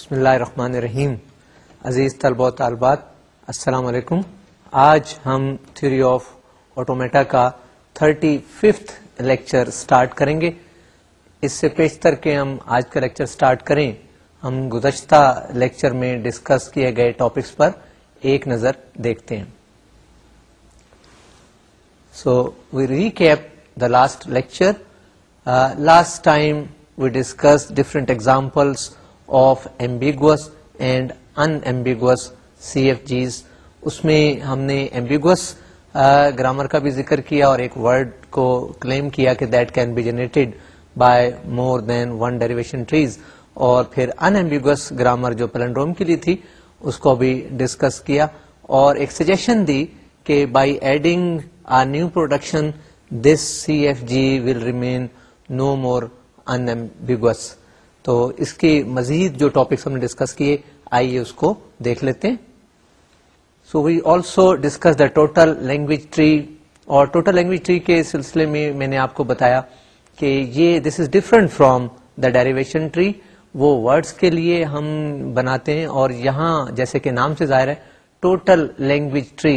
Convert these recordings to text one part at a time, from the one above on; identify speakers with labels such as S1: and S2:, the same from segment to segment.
S1: بسم اللہ الرحمن الرحیم عزیز طلبہ و طالبات السلام علیکم آج ہم تھیوری آف آٹومیٹا کا تھرٹی ففتھ لیکچر اسٹارٹ کریں گے اس سے پیشتر کے ہم آج کا لیکچر اسٹارٹ کریں ہم گزشتہ لیکچر میں ڈسکس کیے گئے ٹاپکس پر ایک نظر دیکھتے ہیں so we recap the last lecture last time we discuss different examples of ambiguous and unambiguous C F Gs اس میں ہم نے ایمبیگوس گرامر کا بھی ذکر کیا اور ایک ورڈ کو کلیم کیا کہ that can be generated by more than one derivation trees اور پھر ان ایمبیگوس گرامر جو پلنڈروم کے لیے تھی اس کو بھی ڈسکس کیا اور ایک سجیشن دی کہ by adding a new production this C F G will remain no more unambiguous تو اس کی مزید جو ٹاپکس ہم نے ڈسکس کیے آئیے اس کو دیکھ لیتے ہیں so we also discuss the total language tree اور ٹوٹل لینگویج ٹری کے سلسلے میں میں نے آپ کو بتایا کہ یہ this is different from the derivation tree وہ ورڈس کے لیے ہم بناتے ہیں اور یہاں جیسے کہ نام سے ظاہر ہے ٹوٹل لینگویج ٹری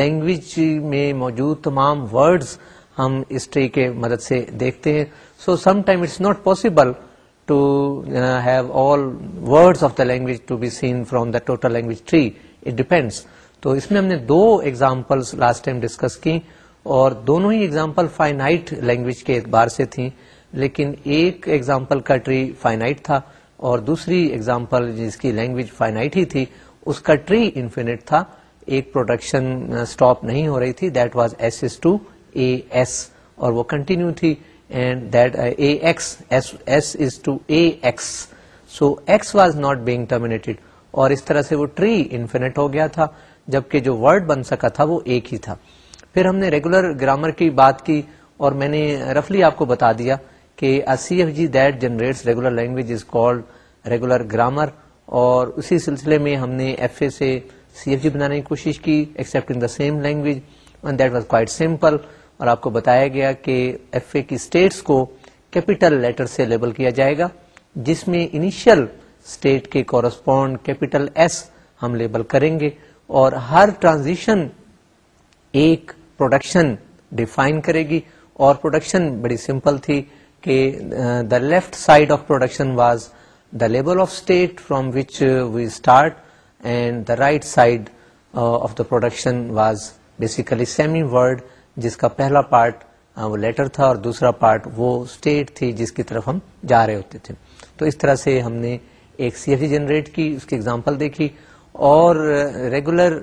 S1: لینگویج میں موجود تمام ورڈس ہم اس ٹری کے مدد سے دیکھتے ہیں so some time it's not possible language to be seen from the total language tree it depends تو اس میں ہم نے دو ایگزامپل لاسٹ ٹائم ڈسکس کی اور دونوں ہی ایگزامپل فائنائٹ لینگویج کے اعتبار سے تھیں لیکن ایک ایگزامپل کا ٹری فائنائٹ تھا اور دوسری ایگزامپل جس کی لینگویج فائنائٹ ہی تھی اس کا ٹری انفینٹ تھا ایک پروڈکشن اسٹاپ uh, نہیں ہو رہی تھی that was S S to a S اور وہ کنٹینیو تھی اس طرح سے وہ ٹری انفینٹ ہو گیا تھا جبکہ جو ورڈ بن سکا تھا وہ ایک ہی تھا پھر ہم نے ریگولر گرامر کی بات کی اور میں نے رفلی آپ کو بتا دیا کہ اسی سلسلے میں ہم نے ایف اے سے سی ایف جی بنانے کی کوشش کی in the same language that was simple اور آپ کو بتایا گیا کہ ایف اے کی اسٹیٹس کو کیپیٹل لیٹر سے لیبل کیا جائے گا جس میں انیشیل اسٹیٹ کے کورسپونڈ کیپیٹل ایس ہم لیبل کریں گے اور ہر ٹرانزیشن ایک پروڈکشن ڈیفائن کرے گی اور پروڈکشن بڑی سمپل تھی کہ the left side of production was the label of state from which we start and the right side of the production was basically semi word جس کا پہلا پارٹ وہ لیٹر تھا اور دوسرا پارٹ وہ اسٹیٹ تھی جس کی طرف ہم جا رہے ہوتے تھے تو اس طرح سے ہم نے ایک سی ایف جنریٹ کی اس کی ایگزامپل دیکھی اور ریگولر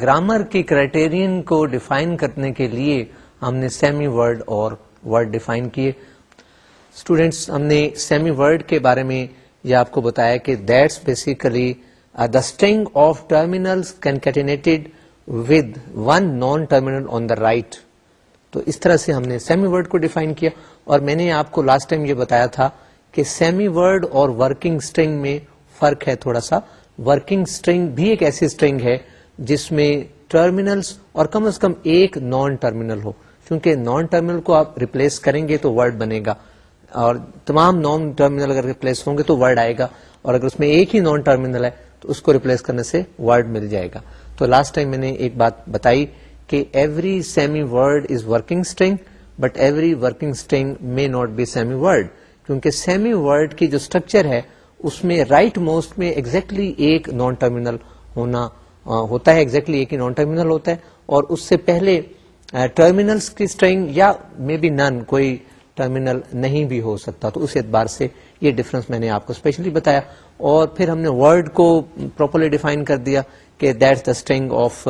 S1: گرامر کی کرائٹیرین کو ڈیفائن کرنے کے لیے ہم نے سیمی ورڈ اور ورڈ ڈیفائن کیے اسٹوڈینٹس ہم نے سیمی ورڈ کے بارے میں یہ آپ کو بتایا کہ that's basically the string of terminal with one non terminal on the right تو اس طرح سے ہم نے سیمی ورڈ کو ڈیفائن کیا اور میں نے آپ کو لاسٹ ٹائم یہ بتایا تھا کہ سیمی ورڈ اور ورکنگ اسٹرنگ میں فرق ہے تھوڑا سا ورکنگ اسٹرنگ بھی ایک ایسی اسٹرنگ ہے جس میں ٹرمینلس اور کم از کم ایک نان ٹرمینل ہو کیونکہ نان ٹرمینل کو آپ ریپلیس کریں گے تو ورڈ بنے گا اور تمام نان ٹرمینل اگر ریپلیس ہوں گے تو ورڈ آئے گا اور اگر اس میں ایک ہی نان ٹرمینل ہے تو اس کو ریپلیس کرنے سے ورڈ مل جائے گا تو لاسٹ ٹائم میں نے ایک بات بتائی کہ every semi word is working string but every working string may not be semi word کیونکہ سیمی ورڈ کی جو اسٹرکچر ہے اس میں رائٹ right موسٹ میں ایکزیکٹلی ایک نان ٹرمینل ہونا ہوتا ہے exactly ایک ہی نان ٹرمینل ہوتا ہے اور اس سے پہلے ٹرمینل کی اسٹرنگ یا مے بی نن کوئی ٹرمینل نہیں بھی ہو سکتا تو اس اعتبار سے یہ ڈفرنس میں نے آپ کو اسپیشلی بتایا اور پھر ہم نے ورڈ کو پراپرلی ڈیفائن کر دیا کہ that the string of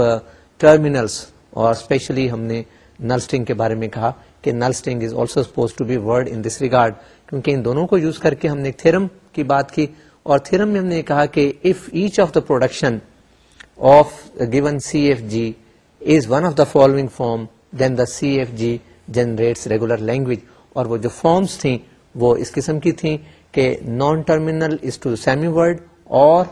S1: terminals اور اسپیشلی ہم نے نل اسٹنگ کے بارے میں کہا کہ null string is also suppose to be word in this regard کیونکہ ان دونوں کو یوز کر کے ہم نے تھرم کی بات کی اور تھرم میں ہم نے کہا کہ if each of the production of given C F G is one of the following form then the C F G generates regular language اور وہ جو فارمس تھیں وہ اس قسم کی تھیں کہ non terminal is to semi word اور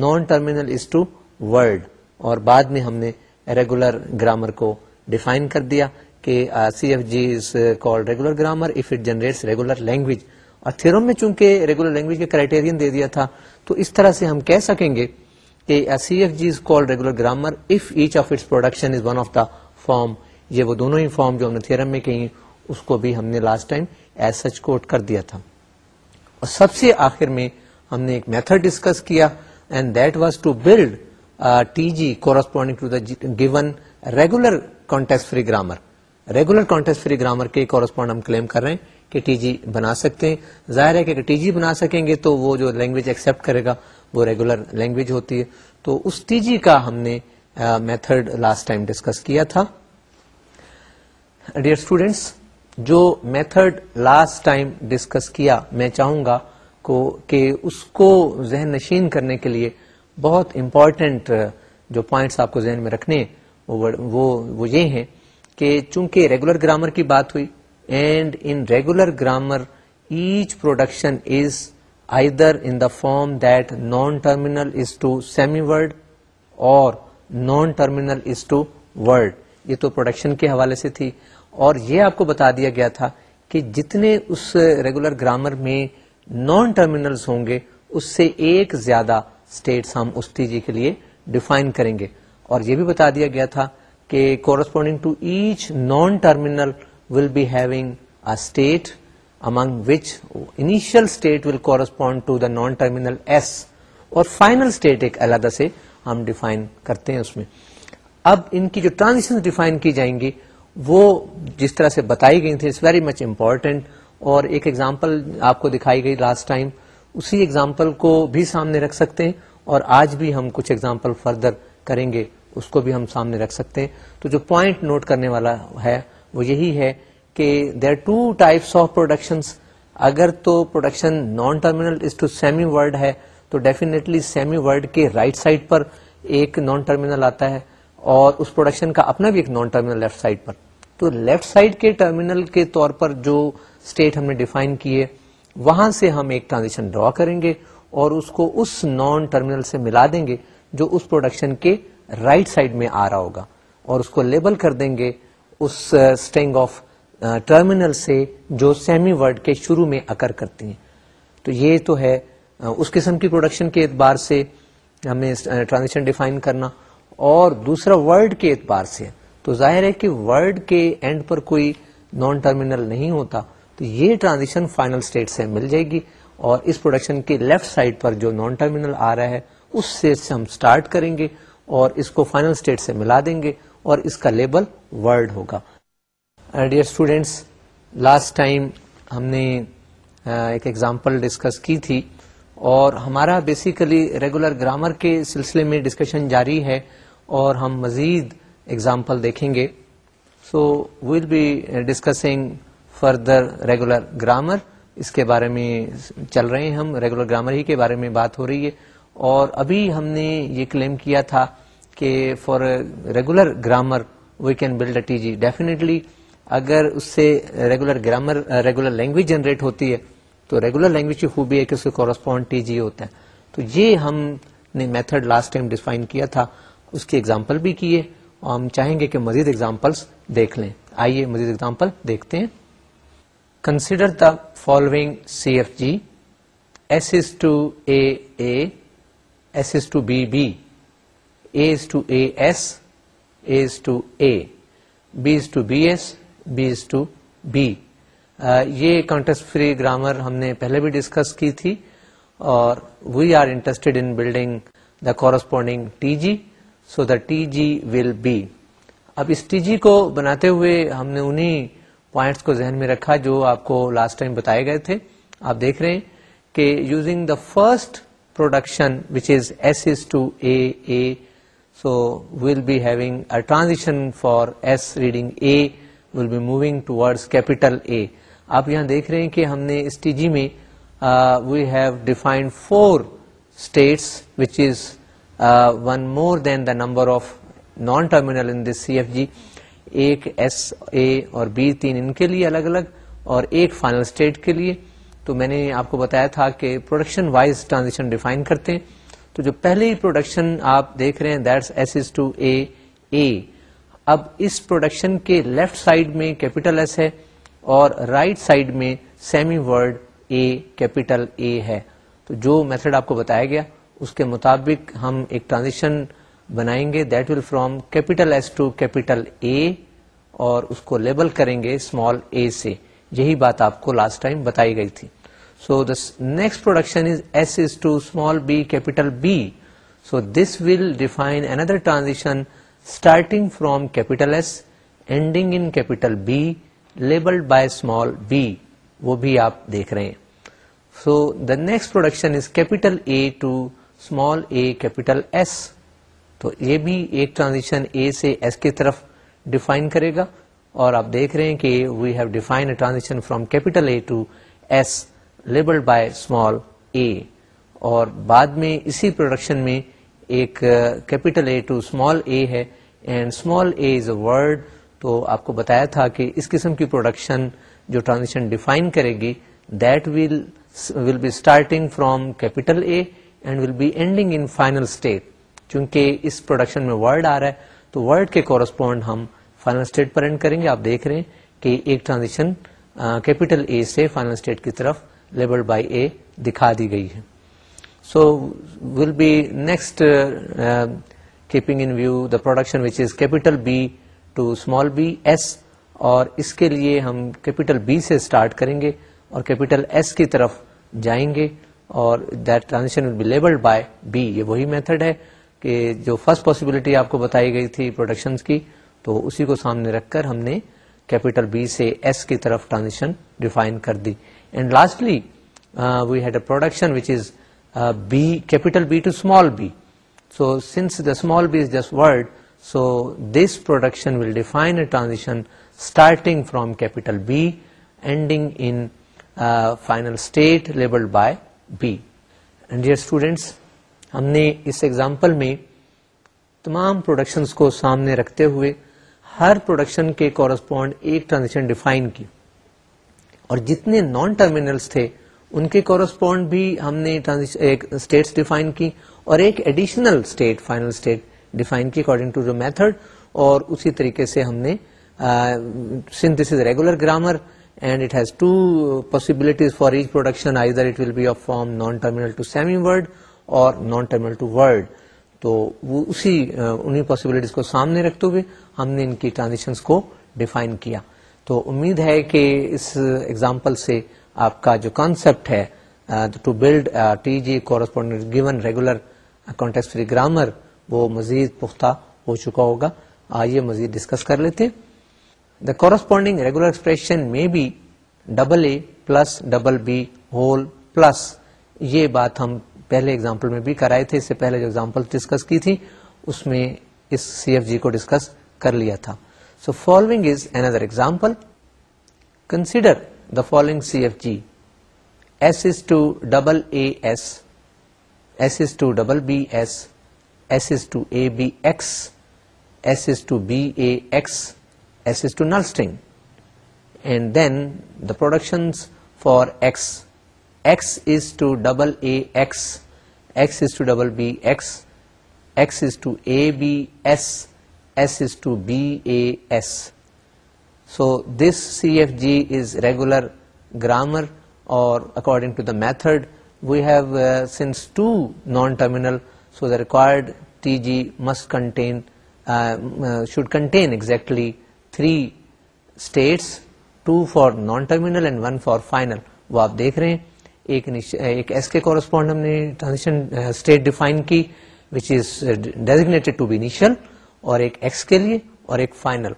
S1: non terminal is to word اور بعد میں ہم نے ریگولر گرامر کو ڈیفائن کر دیا کہ C F G is call regular grammar if it regular language اور تھیروم میں چونکہ ریگولر لینگویج کے کرائٹیرئن دے دیا تھا تو اس طرح سے ہم کہہ سکیں گے کہ C F G is call regular grammar if each of its production is one of the form یہ وہ دونوں ہی فارم جو ہم نے تھیرم میں کہیں اس کو بھی ہم نے last time as such quote کر دیا تھا اور سب سے آخر میں ہم نے ایک میتھڈ ڈسکس کیا and that was to build T G corresponding to the given regular context free grammar regular context free grammar کے کورسپونڈ ہم کلیم کر رہے ہیں کہ ٹی جی بنا سکتے ہیں ظاہر ہے کہ ٹی جی بنا سکیں گے تو وہ جو لینگویج ایکسپٹ کرے گا وہ ریگولر لینگویج ہوتی ہے تو اس ٹی جی کا ہم نے میتھڈ لاسٹ ٹائم ڈسکس کیا تھا ڈیئر اسٹوڈینٹس جو میتھڈ لاسٹ ٹائم ڈسکس کیا میں چاہوں گا کو کہ اس کو ذہن نشین کرنے کے لیے بہت امپورٹنٹ جو پوائنٹس آپ کو ذہن میں رکھنے ہیں یہ ہیں کہ چونکہ ریگولر گرامر کی بات ہوئی and in regular grammar each production is either in form that non terminal is to semi word اور non terminal is to word یہ تو پروڈکشن کے حوالے سے تھی اور یہ آپ کو بتا دیا گیا تھا کہ جتنے اس ریگولر گرامر میں نان ٹرمینلز ہوں گے اس سے ایک زیادہ اسٹیٹس ہم اس جی کے لیے ڈیفائن کریں گے اور یہ بھی بتا دیا گیا تھا کہ corresponding to each non terminal will be having a state among which initial state will correspond to the non terminal S اور فائنل اسٹیٹ ایک علیحدہ سے ہم ڈیفائن کرتے ہیں اس میں اب ان کی جو ٹرانزیشن ڈیفائن کی جائیں گی وہ جس طرح سے بتائی گئی تھیں اٹس ویری مچ امپورٹینٹ اور ایک ایگزامپل آپ کو دکھائی گئی لاسٹ ٹائم اسی ایگزامپل کو بھی سامنے رکھ سکتے ہیں اور آج بھی ہم کچھ ایگزامپل فردر کریں گے اس کو بھی ہم سامنے رکھ سکتے ہیں تو جو پوائنٹ نوٹ کرنے والا ہے وہ یہی ہے کہ there two types of productions اگر تو production non terminal is to semi word ہے تو ڈیفینیٹلی سیمی ورڈ کے رائٹ right سائڈ پر ایک نان ٹرمینل آتا ہے اور اس پروڈکشن کا اپنا بھی ایک نان ٹرمینل لیفٹ سائڈ پر تو لیفٹ سائڈ کے ٹرمینل کے طور پر جو اسٹیٹ ہم نے ڈیفائن کی ہے وہاں سے ہم ایک ٹرانزیشن ڈرا کریں گے اور اس کو اس نان ٹرمینل سے ملا دیں گے جو اس پروڈکشن کے رائٹ right سائڈ میں آ رہا ہوگا اور اس کو لیبل کر دیں گے اس اسٹینگ آف ٹرمینل سے جو سیمی ورڈ کے شروع میں اکر کرتی ہیں تو یہ تو ہے اس قسم کی پروڈکشن کے اعتبار سے ہمیں ٹرانزیشن ڈیفائن کرنا اور دوسرا ورڈ کے اعتبار سے تو ظاہر ہے کہ ورڈ کے اینڈ پر کوئی نان ٹرمینل نہیں ہوتا تو یہ ٹرانزیشن فائنل اسٹیٹ سے مل جائے گی اور اس پروڈکشن کے لیفٹ سائڈ پر جو نان ٹرمینل آ رہا ہے اس سے ہم اسٹارٹ کریں گے اور اس کو فائنل اسٹیٹ سے ملا دیں گے اور اس کا لیبل ورڈ ہوگا ڈیئر اسٹوڈینٹس لاسٹ ٹائم ہم نے uh, ایک ایگزامپل ڈسکس کی تھی اور ہمارا بیسیکلی ریگولر گرامر کے سلسلے میں ڈسکشن جاری ہے اور ہم مزید اگزامپل دیکھیں گے so will be discussing further regular grammar اس کے بارے میں چل رہے ہیں ہم ریگولر گرامر ہی کے بارے میں بات ہو رہی ہے اور ابھی ہم نے یہ کلیم کیا تھا کہ for regular grammar we can build A T G definitely اگر اس سے regular grammar regular language generate ہوتی ہے تو ریگولر لینگویج کی خوبی ہے کہ اس کے کورسپونڈ ٹی جی ہوتا ہے تو یہ ہم نے میتھڈ لاسٹ ٹائم ڈیفائن کیا تھا اس کی ایگزامپل بھی کیے اور ہم چاہیں گے کہ مزید ایگزامپلس دیکھ لیں آئیے مزید ایگزامپل دیکھتے ہیں consider the following C F G S is to A A S is to B B S to A S A to A B to B S B to B یہ context free grammar ہم نے پہلے بھی discuss کی تھی اور we are interested in building the corresponding T G so the T G will be اب اس ٹی جی کو بناتے ہوئے ہم نے انہی پوائنٹس کو ذہن میں رکھا جو آپ کو لاسٹ ٹائم بتائے گئے تھے آپ دیکھ رہے ہیں کہ using the first production which is S to A A A so B having transition for S reading A will be moving towards capital A آپ یہاں دیکھ رہے ہیں کہ ہم نے اس ٹی جی میں we have defined four states which is one more than the number of non terminal C F G ایک ایس اے اور بی تین ان کے لیے الگ الگ اور ایک فائنل اسٹیٹ کے لیے تو میں نے آپ کو بتایا تھا کہ پروڈکشن وائز ٹرانزیکشن ڈیفائن کرتے ہیں تو جو پہلے پروڈکشن آپ دیکھ رہے ہیں that's S is to A A اب اس پروڈکشن کے لیفٹ سائڈ میں کیپیٹل ایس ہے اور رائٹ right سائڈ میں semi word A capital A ہے تو جو میتھڈ آپ کو بتایا گیا اس کے مطابق ہم ایک ٹرانزیکشن بنائیں گے that will from capital S to capital A اور اس کو لیبل کریں گے اسمال اے سے یہی بات آپ کو لاسٹ ٹائم بتائی گئی تھی so the next production is is S to small B capital B so this will define another transaction starting from capital S ending in capital B labelled by small B وہ بھی آپ دیکھ رہے ہیں so the next production is capital A to small A capital S تو یہ بھی ایک ٹرانزیکشن اے سے ایس کی طرف ڈیفائن کرے گا اور آپ دیکھ رہے ہیں کہ we have define a transaction from capital A to S labelled by small A اور بعد میں اسی پروڈکشن میں ایک capital A to small A ہے and small A is a word تو آپ کو بتایا تھا کہ اس قسم کی پروڈکشن جو ٹرانزیکشن ڈیفائن کرے گی that will will be starting from capital A and will be ending in final state چونکہ اس پروڈکشن میں ورڈ آ رہا ہے تو ورڈ کے کورسپونڈ ہم فائنل اسٹیٹ پر اینڈ کریں گے آپ دیکھ رہے ہیں کہ ایک ٹرانزیکشن کیپیٹل اے سے فائنل اسٹیٹ کی طرف لیبل بائی اے دکھا دی گئی ہے so will be next keeping in view the production which is capital B to small B S اور اس کے لیے ہم کیپیٹل بی سے اسٹارٹ کریں گے اور کیپیٹل ایس کی طرف جائیں گے اور that will be labelled by B یہ وہی میتھڈ ہے کہ جو فرسٹ پاسبلٹی آپ کو بتائی گئی تھی پروڈکشن کی تو اسی کو سامنے رکھ کر ہم نے کیپیٹل بی سے ایس کی طرف ٹرانزیشن ڈیفائن کر دی and lastly we had a production which is B capital B to small B so since the small B is just word so this production will define a transition starting from capital B ending in final state labelled by B and dear students ہم نے اس example میں تمام production کو سامنے رکھتے ہوئے ہر پروڈکشن کے کورسپونڈ ایک ٹرانزیکشن ڈیفائن کی اور جتنے نان ٹرمینلس تھے ان کے کورسپونڈ بھی ہم نے اسٹیٹس ڈیفائن کی اور ایک additional state final state define کی اکارڈنگ ٹو دا میتھڈ اور اسی طریقے سے ہم نے synthesis regular grammar and it has two possibilities for each production اور نان ٹرمنل ٹو ورلڈ تو وہ اسی انہیں پاسبلٹیز کو سامنے رکھتے ہوئے ہم نے ان کی ٹرانزیکشن کو ڈیفائن کیا تو امید ہے کہ اس ایگزامپل سے آپ کا جو کانسیپٹ ہے to build T G corresponding given regular context free grammar وہ مزید پختہ ہو چکا ہوگا آئیے مزید ڈسکس کر لیتے ہیں the regular expression may be double double plus double B whole plus یہ بات ہم پہلے اگزامپل میں بھی کرائے تھے اس سے پہلے جو اگزامپل ڈسکس کی تھی اس میں اس سی ایف جی کو ڈسکس کر لیا تھا so following is another example consider the following C F G S is to double A S S is to double B S S is to A B X S is to B A X S is to null string, and then the productions for X, X is to double A X, X is to double B X, X is to A B S, S is to B A S. So this CFG is regular grammar, or according to the method we have uh, since two non-terminal, so the required TG must contain uh, uh, should contain exactly three states two for non terminal and one for final وہ آپ دیکھ رہے ہیں ایک S کے correspond ہم نے state define uh, کی وچ از ٹو بی اور ایک ایکس کے لیے اور ایک final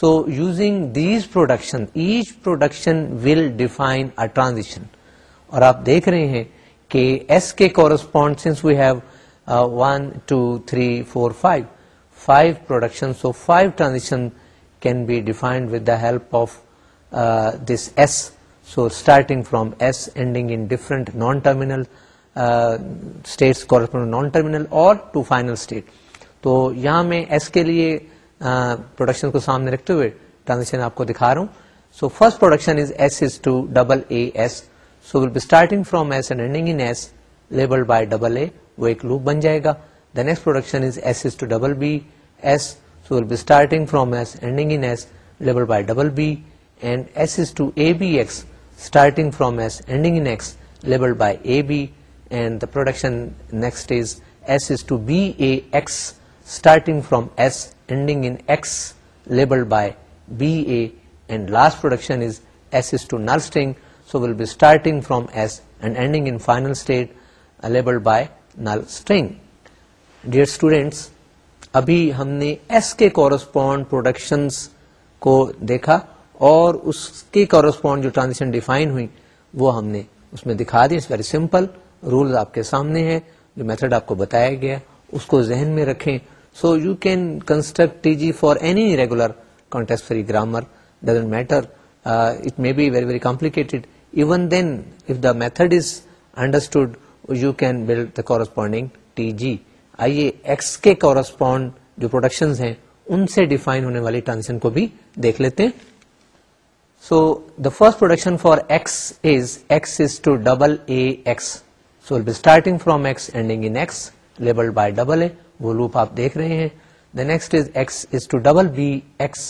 S1: so using these production each production will define a transition اور آپ دیکھ رہے ہیں کہ ایس کے correspond since we have one two three four five five production so five transaction can be defined with the help of this S so starting from S ending non terminal non terminal اور to final state تو یہاں میں S کے لیے production کو سامنے رکھتے ہوئے ٹرانزیکشن آپ کو دکھا رہا ہوں so first production is S is to double B starting from S ending by double loop بن جائے گا the next production B S So we'll be starting from S, ending in S, labeled by double B, and S is to ABX, starting from S, ending in X, labeled by AB, and the production next is S is to BAX, starting from S, ending in X, labeled by BA, and last production is S is to null string, so we'll be starting from S and ending in final state labeled by null string. Dear students, ابھی ہم نے S کے correspond production کو دیکھا اور اس کے correspond جو ٹرانزیشن ڈیفائن ہوئی وہ ہم نے اس میں دکھا دی ویری سمپل رول آپ کے سامنے ہے جو میتھڈ آپ کو بتایا گیا اس کو ذہن میں رکھیں so you can construct T G for any regular free grammar doesn't matter it may be very very complicated even then if the method is understood you can build the corresponding T G آئیے X کے correspond جو production ہیں ان سے define ہونے والی transition کو بھی دیکھ لیتے ہیں so the first production for X is X is to double A X so B starting from X ending in X label by double A وہ لوپ آپ دیکھ رہے ہیں the next is X is to double B X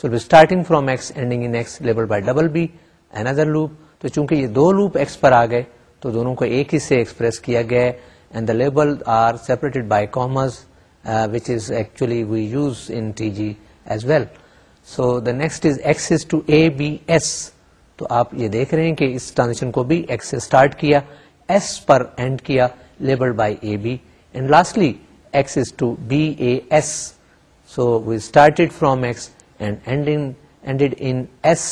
S1: so B starting from X ending in X label by double B an loop تو چونکہ یہ دو loop X پر آ گئے تو دونوں کو ایک ہی سے ایکسپریس کیا گیا ہے and the label are separated by commas uh, which is actually we use in TG as well. So the next is access to ABS تو آپ یہ دیکھ رہے ہیں کہ اس ٹرانزیکشن کو بھی ایکس سے اسٹارٹ کیا ایس پر اینڈ کیا label by A B and lastly X is to B A S so we started from X and ended in S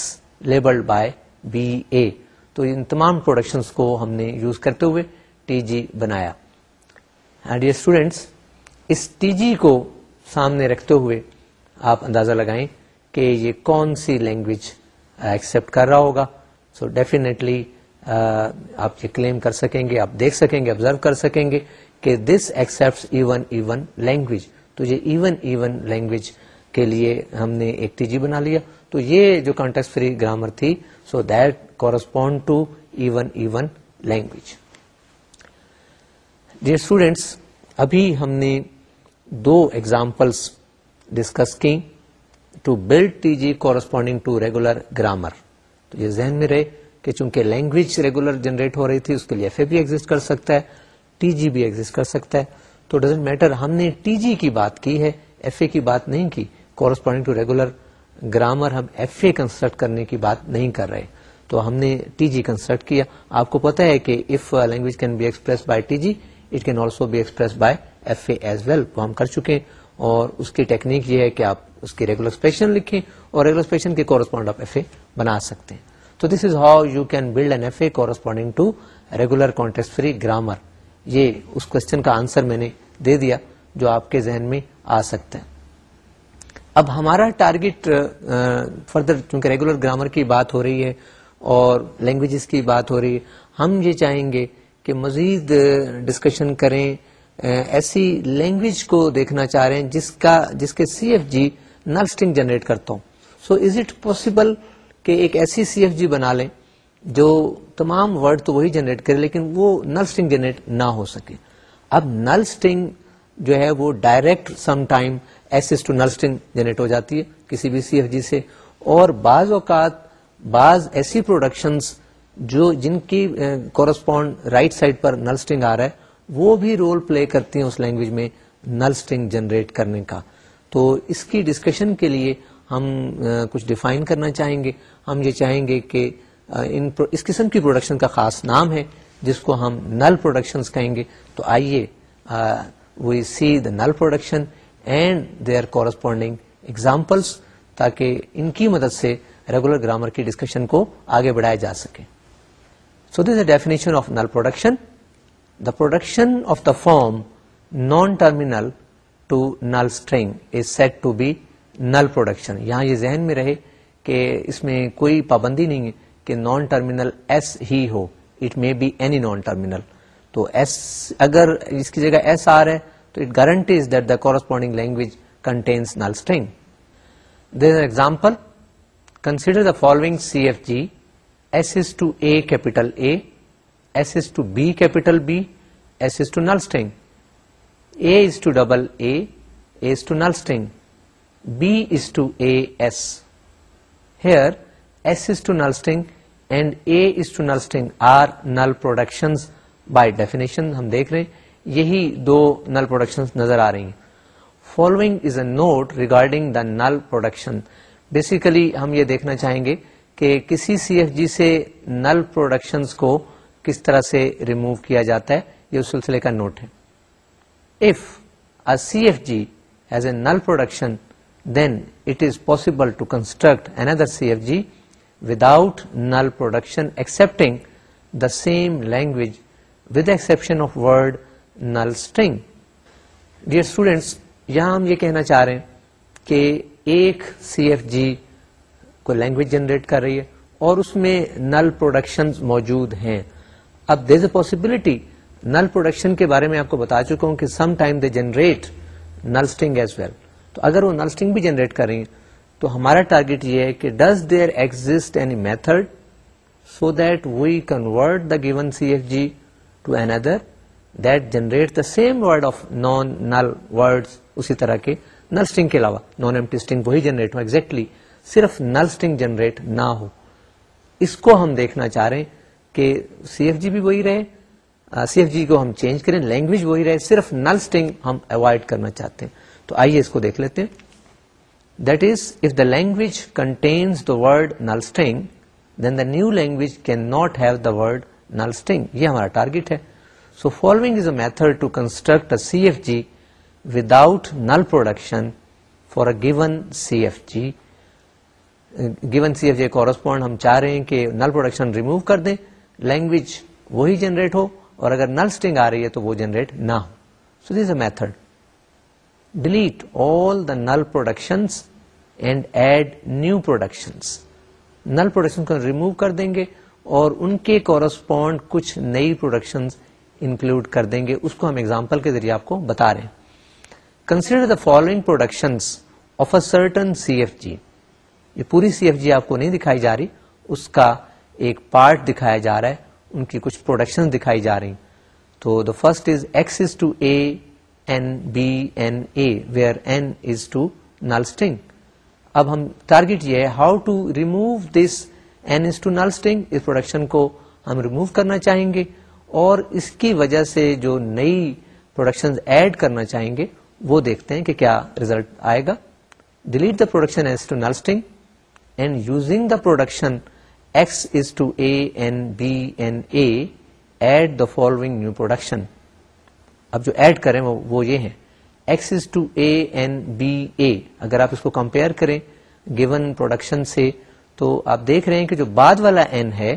S1: label by B A تو ان تمام پروڈکشنس کو ہم نے یوز کرتے ہوئے ٹی جی بنایا اینڈ یہ اسٹوڈینٹس اس ٹی جی کو سامنے رکھتے ہوئے آپ اندازہ لگائیں کہ یہ کون سی لینگویج ایکسپٹ کر رہا ہوگا سو ڈیفینیٹلی آپ یہ کلیم کر سکیں گے آپ دیکھ سکیں گے آبزرو کر سکیں گے کہ this accept even even language تو یہ ایون ایون لینگویج کے لیے ہم نے ایک ٹی جی بنا لیا تو یہ جو کانٹیکس فری گرامر تھی so that correspond to even even language students ابھی ہم نے دو ایگزامپلس ڈسکس کی to build T G corresponding to regular grammar تو یہ ذہن میں رہے کہ چونکہ لینگویج ریگولر جنریٹ ہو رہی تھی اس کے لیے ایف اے بھی ایگزٹ کر سکتا ہے ٹی جی بھی ایگزٹ کر سکتا ہے تو ڈزنٹ میٹر ہم نے ٹی جی کی بات کی ہے ایف اے کی بات نہیں کی کورسپونڈنگ ٹو ریگولر گرامر ہم ایف اے کنسلٹ کرنے کی بات نہیں کر رہے تو ہم نے ٹی جی کنسٹرٹ کیا آپ کو پتا ہے کہ if language can be express by T G it can also be express by F A as well وہ ہم کر چکے ہیں اور اس کی ٹیکنیک یہ ہے کہ آپ اس کی ریگولر اسپیشن لکھیں اور ریگولر اسپیشن کے کورسپونڈ آپ ایف اے بنا سکتے ہیں تو this is how you can build an F A corresponding to regular context free grammar یہ اس کوشچن کا آنسر میں نے دے دیا جو آپ کے ذہن میں آ سکتا ہے اب ہمارا ٹارگیٹ فردر چونکہ ریگولر گرامر کی بات ہو رہی ہے اور لینگویجز کی بات ہو رہی ہے ہم یہ چاہیں گے کہ مزید ڈسکشن کریں ایسی لینگویج کو دیکھنا چاہ رہے ہیں جس کا جس کے C F G null string generate کرتا ہوں سو از اٹ پاسبل کہ ایک ایسی سی ایف جی بنا لیں جو تمام ورڈ تو وہی جنریٹ کرے لیکن وہ نل اسٹنگ جنریٹ نہ ہو سکے اب نل اسٹنگ جو ہے وہ direct some time S is to null string generate ہو جاتی ہے کسی بھی سی ایف جی سے اور بعض اوقات بعض ایسی پروڈکشنس جو جن کی کورسپونڈ رائٹ سائڈ پر نل اسٹنگ آ رہا ہے وہ بھی رول پلے کرتی ہیں اس لینگویج میں نل اسٹنگ جنریٹ کرنے کا تو اس کی ڈسکشن کے لیے ہم کچھ ڈیفائن کرنا چاہیں گے ہم یہ چاہیں گے کہ ان اس قسم کی پروڈکشن کا خاص نام ہے جس کو ہم نل پروڈکشن کہیں گے تو آئیے we see the null production and they are corresponding examples تاکہ ان کی مدد سے ریگولر گرامر کی ڈسکشن کو آگے بڑھایا جا سکے so this a definition of null production the production of the form non terminal to null string is said to be null production یہاں یہ ذہن میں رہے کہ اس میں کوئی پابندی نہیں ہے کہ نان ٹرمینل ایس ہی ہو it may be any non terminal تو ایس اگر اس کی جگہ ایس آر ہے تو it guarantees that the corresponding language contains null string then example consider the following C F G S to A capital A S S to B capital B S S to null string A is to double A A is to null string B is to A S here S S to null string and A is to null string are null production by definition ہم دیکھ رہے ہیں یہی دو null production نظر آ رہی ہیں following is a note regarding the null production basically ہم یہ دیکھنا چاہیں گے کہ کسی سی ایف جی سے نل پروڈکشن کو کس طرح سے ریموو کیا جاتا ہے یہ اس سلسلے کا نوٹ ہے if a C F G has a null production then it is possible to construct another C F G without null production accepting the same language with exception of word null string dear students یہاں ہم یہ کہنا چاہ رہے ہیں کہ ایک C F جی کوئی لینگویج جنریٹ کر رہی ہے اور اس میں نل پروڈکشن موجود ہیں اب there a possibility null production کے بارے میں آپ کو بتا چکا ہوں کہ some time they generate null string as well تو اگر وہ نل اسٹنگ بھی جنریٹ کر رہی ہیں تو ہمارا ٹارگیٹ یہ ہے کہ does there exist any method so that we convert the given C F G to another that generate the same word of non null word اسی طرح کے نل اسٹنگ کے علاوہ نان ایم ٹی اسٹنگ وہی generate exactly exactly صرف null string generate نہ ہو اس کو ہم دیکھنا چاہ رہے ہیں کہ سی ایف جی بھی وہی رہے سی ایف جی کو ہم چینج کریں لینگویج وہی رہے صرف نل اسٹنگ ہم اوائڈ کرنا چاہتے ہیں تو آئیے اس کو دیکھ لیتے that is if the language contains the word null null string then the new language can not have the word null null string یہ ہمارا ٹارگیٹ ہے so following is a method to construct C F G without null production for a given C F G given C F G correspond ہم چاہ رہے ہیں کہ null production remove کر دیں لینگویج وہی جنریٹ ہو اور اگر نل اسٹنگ آ رہی ہے تو وہ جنریٹ نہ ہو so this a method delete all the null production null production کو ریموو کر دیں گے اور ان کے کورسپونڈ کچھ نئی پروڈکشن انکلوڈ کر دیں گے اس کو ہم ایگزامپل کے ذریعے آپ کو بتا رہے ہیں consider the following production of a certain C F G یہ پوری سی ایف جی آپ کو نہیں دکھائی جا رہی اس کا ایک پارٹ دکھایا جا رہا ہے ان کی کچھ پروڈکشن دکھائی جا رہی تو the first is X is to A N B N A where N is to null string اب ہم ٹارگیٹ یہ ہے how to remove this N is to null string us production کو ہم ریمو کرنا چاہیں گے اور اس کی وجہ سے جو نئی پروڈکشن ایڈ کرنا چاہیں گے وہ دیکھتے ہیں کہ کیا ریزلٹ آئے گا delete the production as to null string and using the production x is to a n b n a add the following new production اب جو ایڈ کریں وہ, وہ یہ ہیں X is to A N B A اگر آپ اس کو کمپیئر کریں گیون پروڈکشن سے تو آپ دیکھ رہے ہیں کہ جو بعد والا این ہے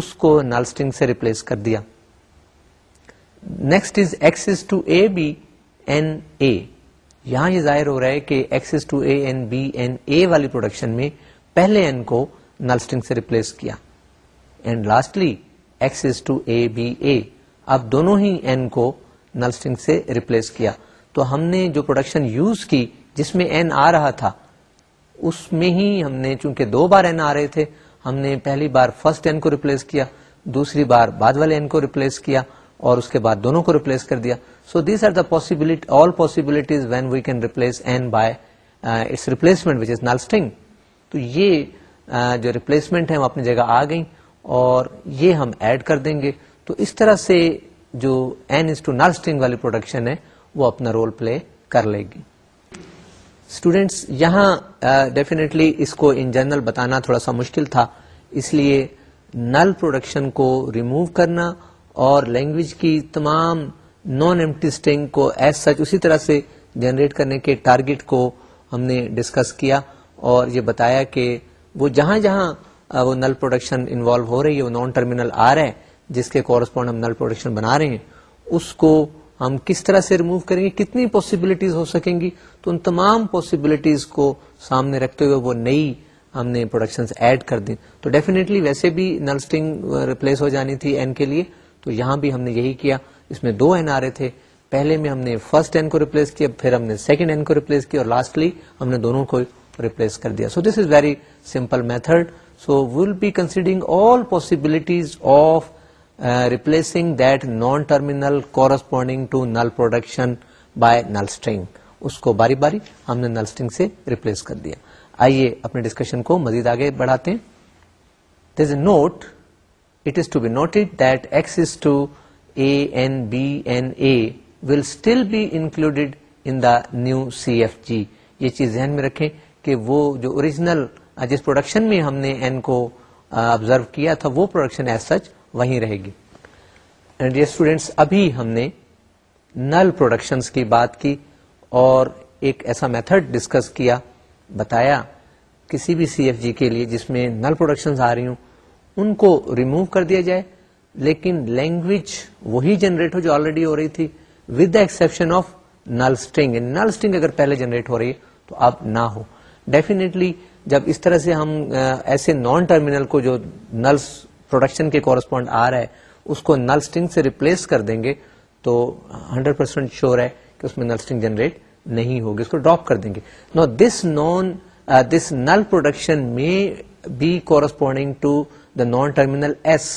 S1: اس کو نالسٹنگ سے ریپلیس کر دیا next is X is to A B N A یہاں یہ ظاہر ہو رہا ہے کہ X is to A N B N A والی پروڈکشن میں پہلے کو نل نلسٹنگ سے ریپلیس کیا and lastly is to A A B اب دونوں ہی کو نل سے ریپلیس کیا تو ہم نے جو پروڈکشن یوز کی جس میں آ رہا تھا اس میں ہی ہم نے چونکہ دو بار این آ رہے تھے ہم نے پہلی بار فرسٹ این کو ریپلیس کیا دوسری بار بعد والے کو ریپلیس کیا اور اس کے بعد دونوں کو ریپلیس کر دیا so these are the possibility all possibilities when we can replace by its replacement which is null string تو یہ جو ریپلیسمنٹ ہے وہ اپنی جگہ آ گئیں اور یہ ہم ایڈ کر دیں گے تو اس طرح سے جو این اینسٹو ٹو نرسٹنگ والی پروڈکشن ہے وہ اپنا رول پلے کر لے گی اسٹوڈینٹس یہاں ڈیفینیٹلی اس کو ان جنرل بتانا تھوڑا سا مشکل تھا اس لیے نل پروڈکشن کو ریموو کرنا اور لینگویج کی تمام نان اسٹنگ کو ایز سچ اسی طرح سے جنریٹ کرنے کے ٹارگٹ کو ہم نے ڈسکس کیا اور یہ بتایا کہ وہ جہاں جہاں وہ نل پروڈکشن انوالو ہو رہی ہے وہ نان ٹرمینل آ رہا ہے جس کے کورسپونڈ ہم نل پروڈکشن بنا رہے ہیں اس کو ہم کس طرح سے ریموو کریں گے کتنی پاسبلٹیز ہو سکیں گی تو ان تمام پاسبلٹیز کو سامنے رکھتے ہوئے وہ نئی ہم نے پروڈکشن ایڈ کر دی تو ڈیفینیٹلی ویسے بھی نل اسٹنگ ریپلیس ہو جانی تھی این کے لیے تو یہاں بھی ہم نے یہی کیا اس میں دو این آ رہے تھے پہلے میں ہم نے فرسٹ این کو ریپلیس کیا پھر ہم نے سیکنڈ این کو ریپلیس کیا اور لاسٹلی ہم نے دونوں کو ریپلیس کر دیا so this is very simple method so will be considering all possibilities of replacing non terminal corresponding to null production by null string اس کو باری باری ہم نے نل اسٹرنگ سے ریپلس کر دیا آئیے اپنے ڈسکشن کو مزید آگے بڑھاتے ہیں this a note it is to be note that X is to A N B N A will still be included in the new C F G یہ چیز ذہن میں رکھیں کہ وہ جو اوریجنل جس پروڈکشن میں ہم نے این کو آبزرو کیا تھا وہ پروڈکشن ایز سچ وہیں رہے گی اسٹوڈینٹس ابھی ہم نے نل پروڈکشنس کی بات کی اور ایک ایسا میتھڈ ڈسکس کیا بتایا کسی بھی سی ایف جی کے لیے جس میں نل پروڈکشن آ رہی ہوں ان کو ریموو کر دیا جائے لیکن لینگویج وہی جنریٹ ہو جو آلریڈی ہو رہی تھی with the exception of null string null string اگر پہلے جنریٹ ہو رہی ہے تو اب نہ ہو ڈیفینیٹلی جب اس طرح سے ہم ایسے نان ٹرمینل کو جو نلس پروڈکشن کے کورسپونڈ آ رہا ہے اس کو نل اسٹنگ سے ریپلیس کر دیں گے تو ہنڈریڈ پرسینٹ شیور ہے کہ اس میں نل سٹنگ جنریٹ نہیں ہوگی اس کو ڈراپ کر دیں گے now this non this null production میں be corresponding to the non terminal S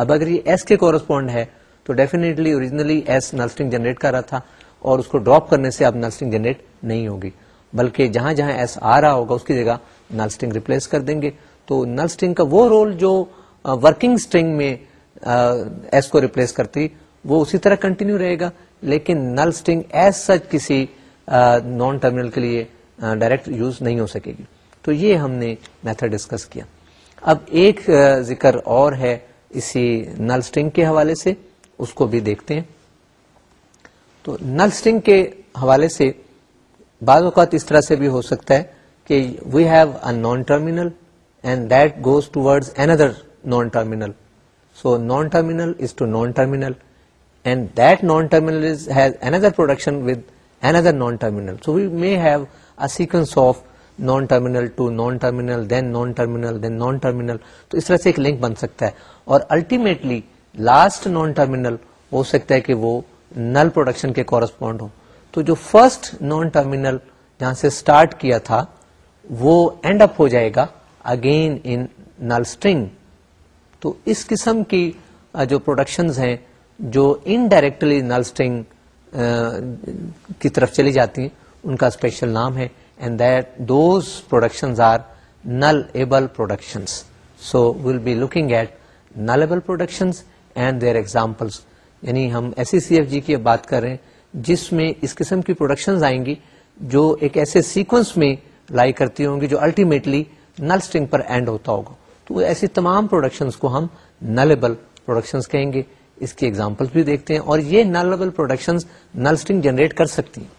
S1: اب اگر یہ ایس کے کورسپونڈ ہے تو definitely originally S null string generate کر رہا تھا اور اس کو ڈراپ کرنے سے اب نل اسٹنگ جنریٹ نہیں ہوگی بلکہ جہاں جہاں ایس آ رہا ہوگا اس کی جگہ نل اسٹنگ ریپلیس کر دیں گے تو نل اسٹنگ کا وہ رول جو ورکنگ اسٹرنگ میں ایس کو ریپلیس کرتی وہ اسی طرح کنٹینیو رہے گا لیکن نل نلنگ ایس سچ کسی نان ٹرمینل کے لیے ڈائریکٹ یوز نہیں ہو سکے گی تو یہ ہم نے میتھڈ ڈسکس کیا اب ایک ذکر اور ہے اسی نل اسٹنگ کے حوالے سے اس کو بھی دیکھتے ہیں تو نل اسٹنگ کے حوالے سے بعض اوقات اس طرح سے بھی ہو سکتا ہے کہ we have a non terminal and that goes to word other non terminal so non terminal is to non terminal and that non terminal has another production with another non terminal so we may have a sequence of non terminal then non terminal then non terminal تو اس طرح سے ایک link بن سکتا ہے اور ultimately last non terminal ہو سکتا ہے کہ وہ نل پروڈکشن کے کورسپونڈ ہوں تو جو فرسٹ نان ٹرمینل جہاں سے اسٹارٹ کیا تھا وہ اینڈ اپ ہو جائے گا اگین ان نل اسٹرنگ تو اس قسم کی جو پروڈکشنز ہیں جو انڈائریکٹلی اسٹرنگ کی طرف چلی جاتی ہیں ان کا اسپیشل نام ہے and that those are nullable so will be looking at nullable productions and their examples یعنی ہم S C C F G کی بات کر رہے ہیں جس میں اس قسم کی پروڈکشنز آئیں گی جو ایک ایسے سیکوینس میں لائی کرتی ہوں گی جو الٹیمیٹلی نل اسٹنگ پر اینڈ ہوتا ہوگا تو ایسی تمام پروڈکشنز کو ہم نلیبل پروڈکشن کہیں گے اس کی ایگزامپلس بھی دیکھتے ہیں اور یہ نلیبل نل نلسٹنگ جنریٹ کر سکتی ہیں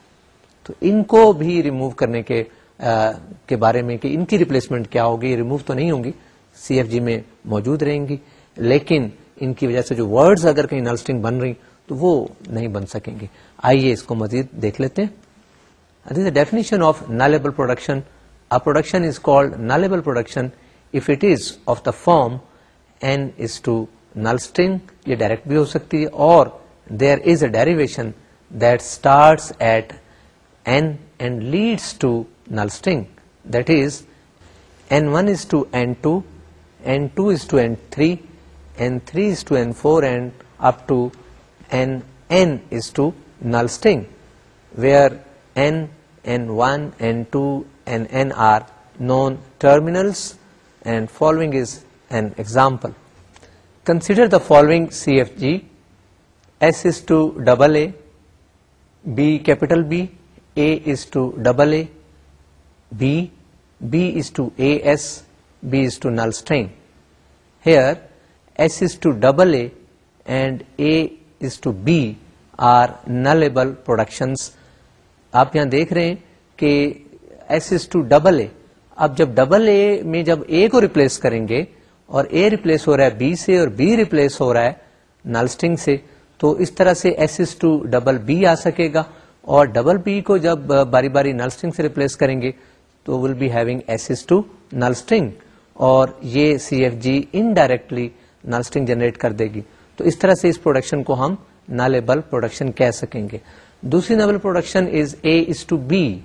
S1: تو ان کو بھی ریموو کرنے کے آ, کے بارے میں کہ ان کی ریپلیسمنٹ کیا ہوگی ریموو تو نہیں ہوں گی سی ایف جی میں موجود رہیں گی لیکن ان کی وجہ سے جو ورڈز اگر کہیں نل اسٹنگ بن رہی تو وہ نہیں بن سکیں گے آئیے اس کو مزید دیکھ لیتے ہیں definition of nullable production production is called nullable production if it is of the form N is to null string یہ ڈائریکٹ بھی ہو سکتی ہے اور there is a derivation that starts at N and leads to null string N one is to N two N two is to N three N three is to N four and up to N N is to null string, where n, n1, n2 and n are known terminals, and following is an example. Consider the following CFG: S is to double A, B capital B, A is to double A, B, B is to AS, B is to null string. Here S is to double A and A is to B are nullable productions آپ یہاں دیکھ رہے ہیں کہ S is to double A اب جب double اے میں جب اے کو ریپلیس کریں گے اور اے ریپلیس ہو رہا ہے بی سے اور بی ریپلیس ہو رہا ہے نلسٹنگ سے تو اس طرح سے S is to double B آ سکے گا اور ڈبل بی کو جب باری باری نلسٹنگ سے ریپلیس کریں گے تو will be having S S to null string اور یہ C F G indirectly null string generate کر دے گی تو اس طرح سے اس پروڈکشن کو ہم نالبل پروڈکشن کہہ سکیں گے دوسری production is is is A to B B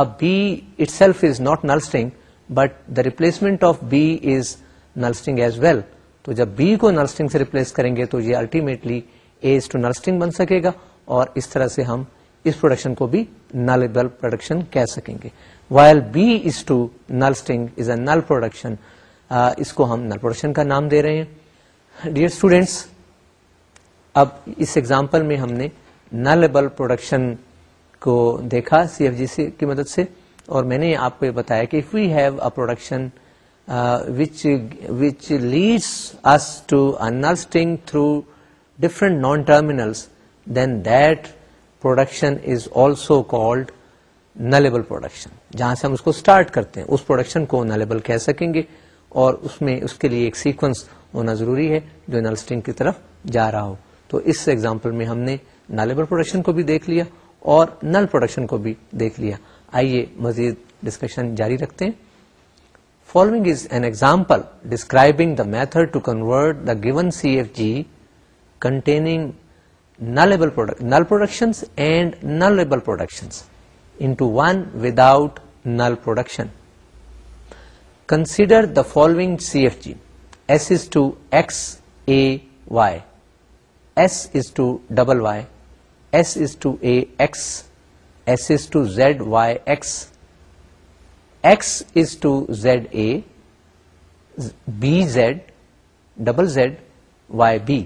S1: اب itself not producing but the replacement of B is beg as well تو جب بی کو نرسٹنگ سے ریپلیس کریں گے تو یہ ultimately A is to null string بن سکے گا اور اس طرح سے ہم اس پروڈکشن کو بھی نالبل پروڈکشن کہہ سکیں گے while B is to null string a null production اس کو ہم نل پروڈکشن کا نام دے رہے ہیں ڈیئر اسٹوڈینٹس اب اس ایگزامپل میں ہم نے نلبل پروڈکشن کو دیکھا سی ایف جی سی کی مدد سے اور میں نے آپ کو یہ بتایا کہ if we have a production which leads us to null string through different non terminals then that production is also called nullable production جہاں سے ہم اس کو اسٹارٹ کرتے ہیں اس پروڈکشن کو نلیبل کہہ سکیں گے اور اس میں اس کے لیے ایک سیکوینس ہونا ضروری ہے جو نلسٹنگ کی طرف جا رہا ہو تو اس ایگزامپل میں ہم نے نالیبل پروڈکشن کو بھی دیکھ لیا اور نل پروڈکشن کو بھی دیکھ لیا آئیے مزید ڈسکشن جاری رکھتے ہیں following is an example describing the method to convert the given C F G containing no direct null production and nullable production into one without null production consider the following C F G S is to X A Y S to double Y S is to A y S is to Z z Z A B Z double Z Y B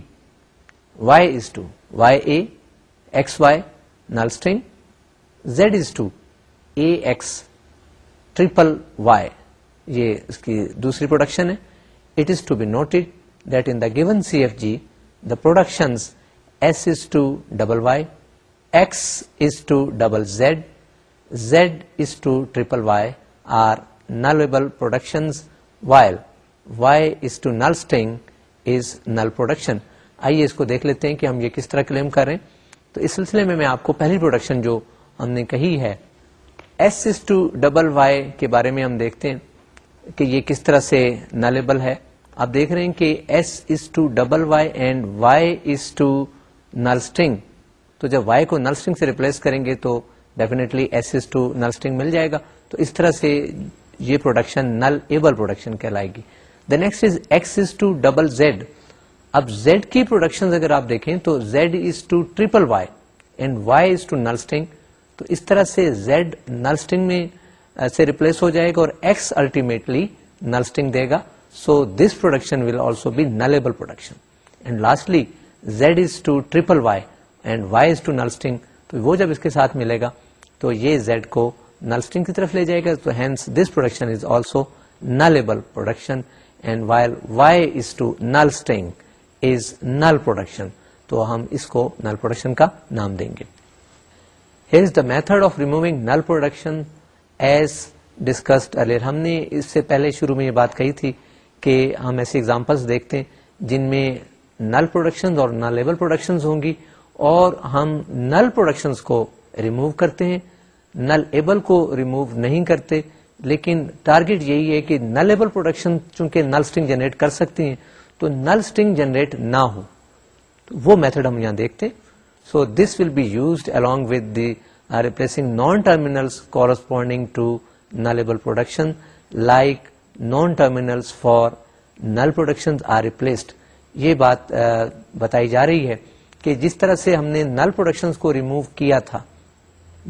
S1: Y is to Y A y Y string Z is to A x triple Y یہ اس کی دوسری production ہے it is to be noted that in the given C F G productions S is to double Y X is to double Z Z is to triple Y are nullable productions while Y is to null string is null production آئیے اس کو دیکھ لیتے ہیں کہ ہم یہ کس طرح کلیم کریں تو اس سلسلے میں میں آپ کو پہلی پروڈکشن جو ہم نے کہی ہے S is to double Y کے بارے میں ہم دیکھتے ہیں کہ یہ کس طرح سے نالیبل ہے آپ دیکھ رہے ہیں کہ S is to double Y and Y is to null string تو جب وائی کو نرسٹنگ سے ریپلیس کریں گے تو ڈیفینے مل جائے گا تو اس طرح سے یہ پروڈکشن نل ایبل پروڈکشن کہلائے گی the next is X is to double Z اب زیڈ کی پروڈکشن اگر آپ دیکھیں تو Z is to triple Y and Y is to null string تو اس طرح سے زیڈ نرسٹنگ میں uh, سے ریپلیس ہو جائے گا اور ایکس نل نرسٹنگ دے گا so this production will also be nullable production تو وہ جب اس کے ساتھ ملے گا تو یہ زیڈ کو نل کی طرف لے جائے گا تو and this productions is null production تو ہم اس کو نل پروڈکشن کا نام دیں گے method of removing null production اس سے پہلے شروع میں یہ بات کہی تھی کہ ہم ایسے ایگزامپلس دیکھتے ہیں جن میں نل پروڈکشن اور لیول پروڈکشن ہوں گی اور ہم نل پروڈکشنز کو ریموو کرتے ہیں نل ایبل کو ریموو نہیں کرتے لیکن ٹارگیٹ یہی ہے کہ نلیبل پروڈکشن چونکہ نل اسٹنگ جنریٹ کر سکتی ہیں تو نل اسٹنگ جنریٹ نہ ہو تو وہ میتھڈ ہم یہاں دیکھتے ہیں so this will be used along with the replacing replacing non terminals corresponding to nullable production like non terminal for null production are replaced یہ بات بتائی جا رہی ہے کہ جس طرح سے ہم نے نل پروڈکشن کو ریمو کیا تھا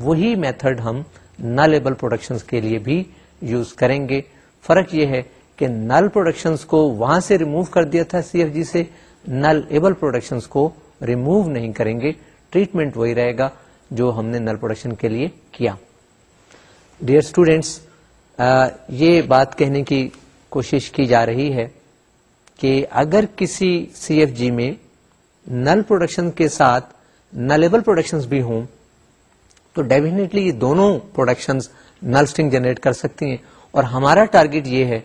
S1: وہی میتھڈ ہم نل ایبل پروڈکشن کے لیے بھی یوز کریں گے فرق یہ ہے کہ نل پروڈکشن کو وہاں سے ریموو کر دیا تھا سی ایف جی سے نل ایبل پروڈکشن کو ریموو نہیں کریں گے ٹریٹمنٹ وہی رہے گا جو ہم نے نل پروڈکشن کے لیے کیا ڈیئر اسٹوڈینٹس یہ بات کہنے کی کوشش کی جا رہی ہے کہ اگر کسی سی ایف جی میں نل پروڈکشن کے ساتھ نلیبل پروڈکشن بھی ہوں تو ڈیفینیٹلی یہ دونوں پروڈکشن نل سٹنگ جنریٹ کر سکتی ہیں اور ہمارا ٹارگیٹ یہ ہے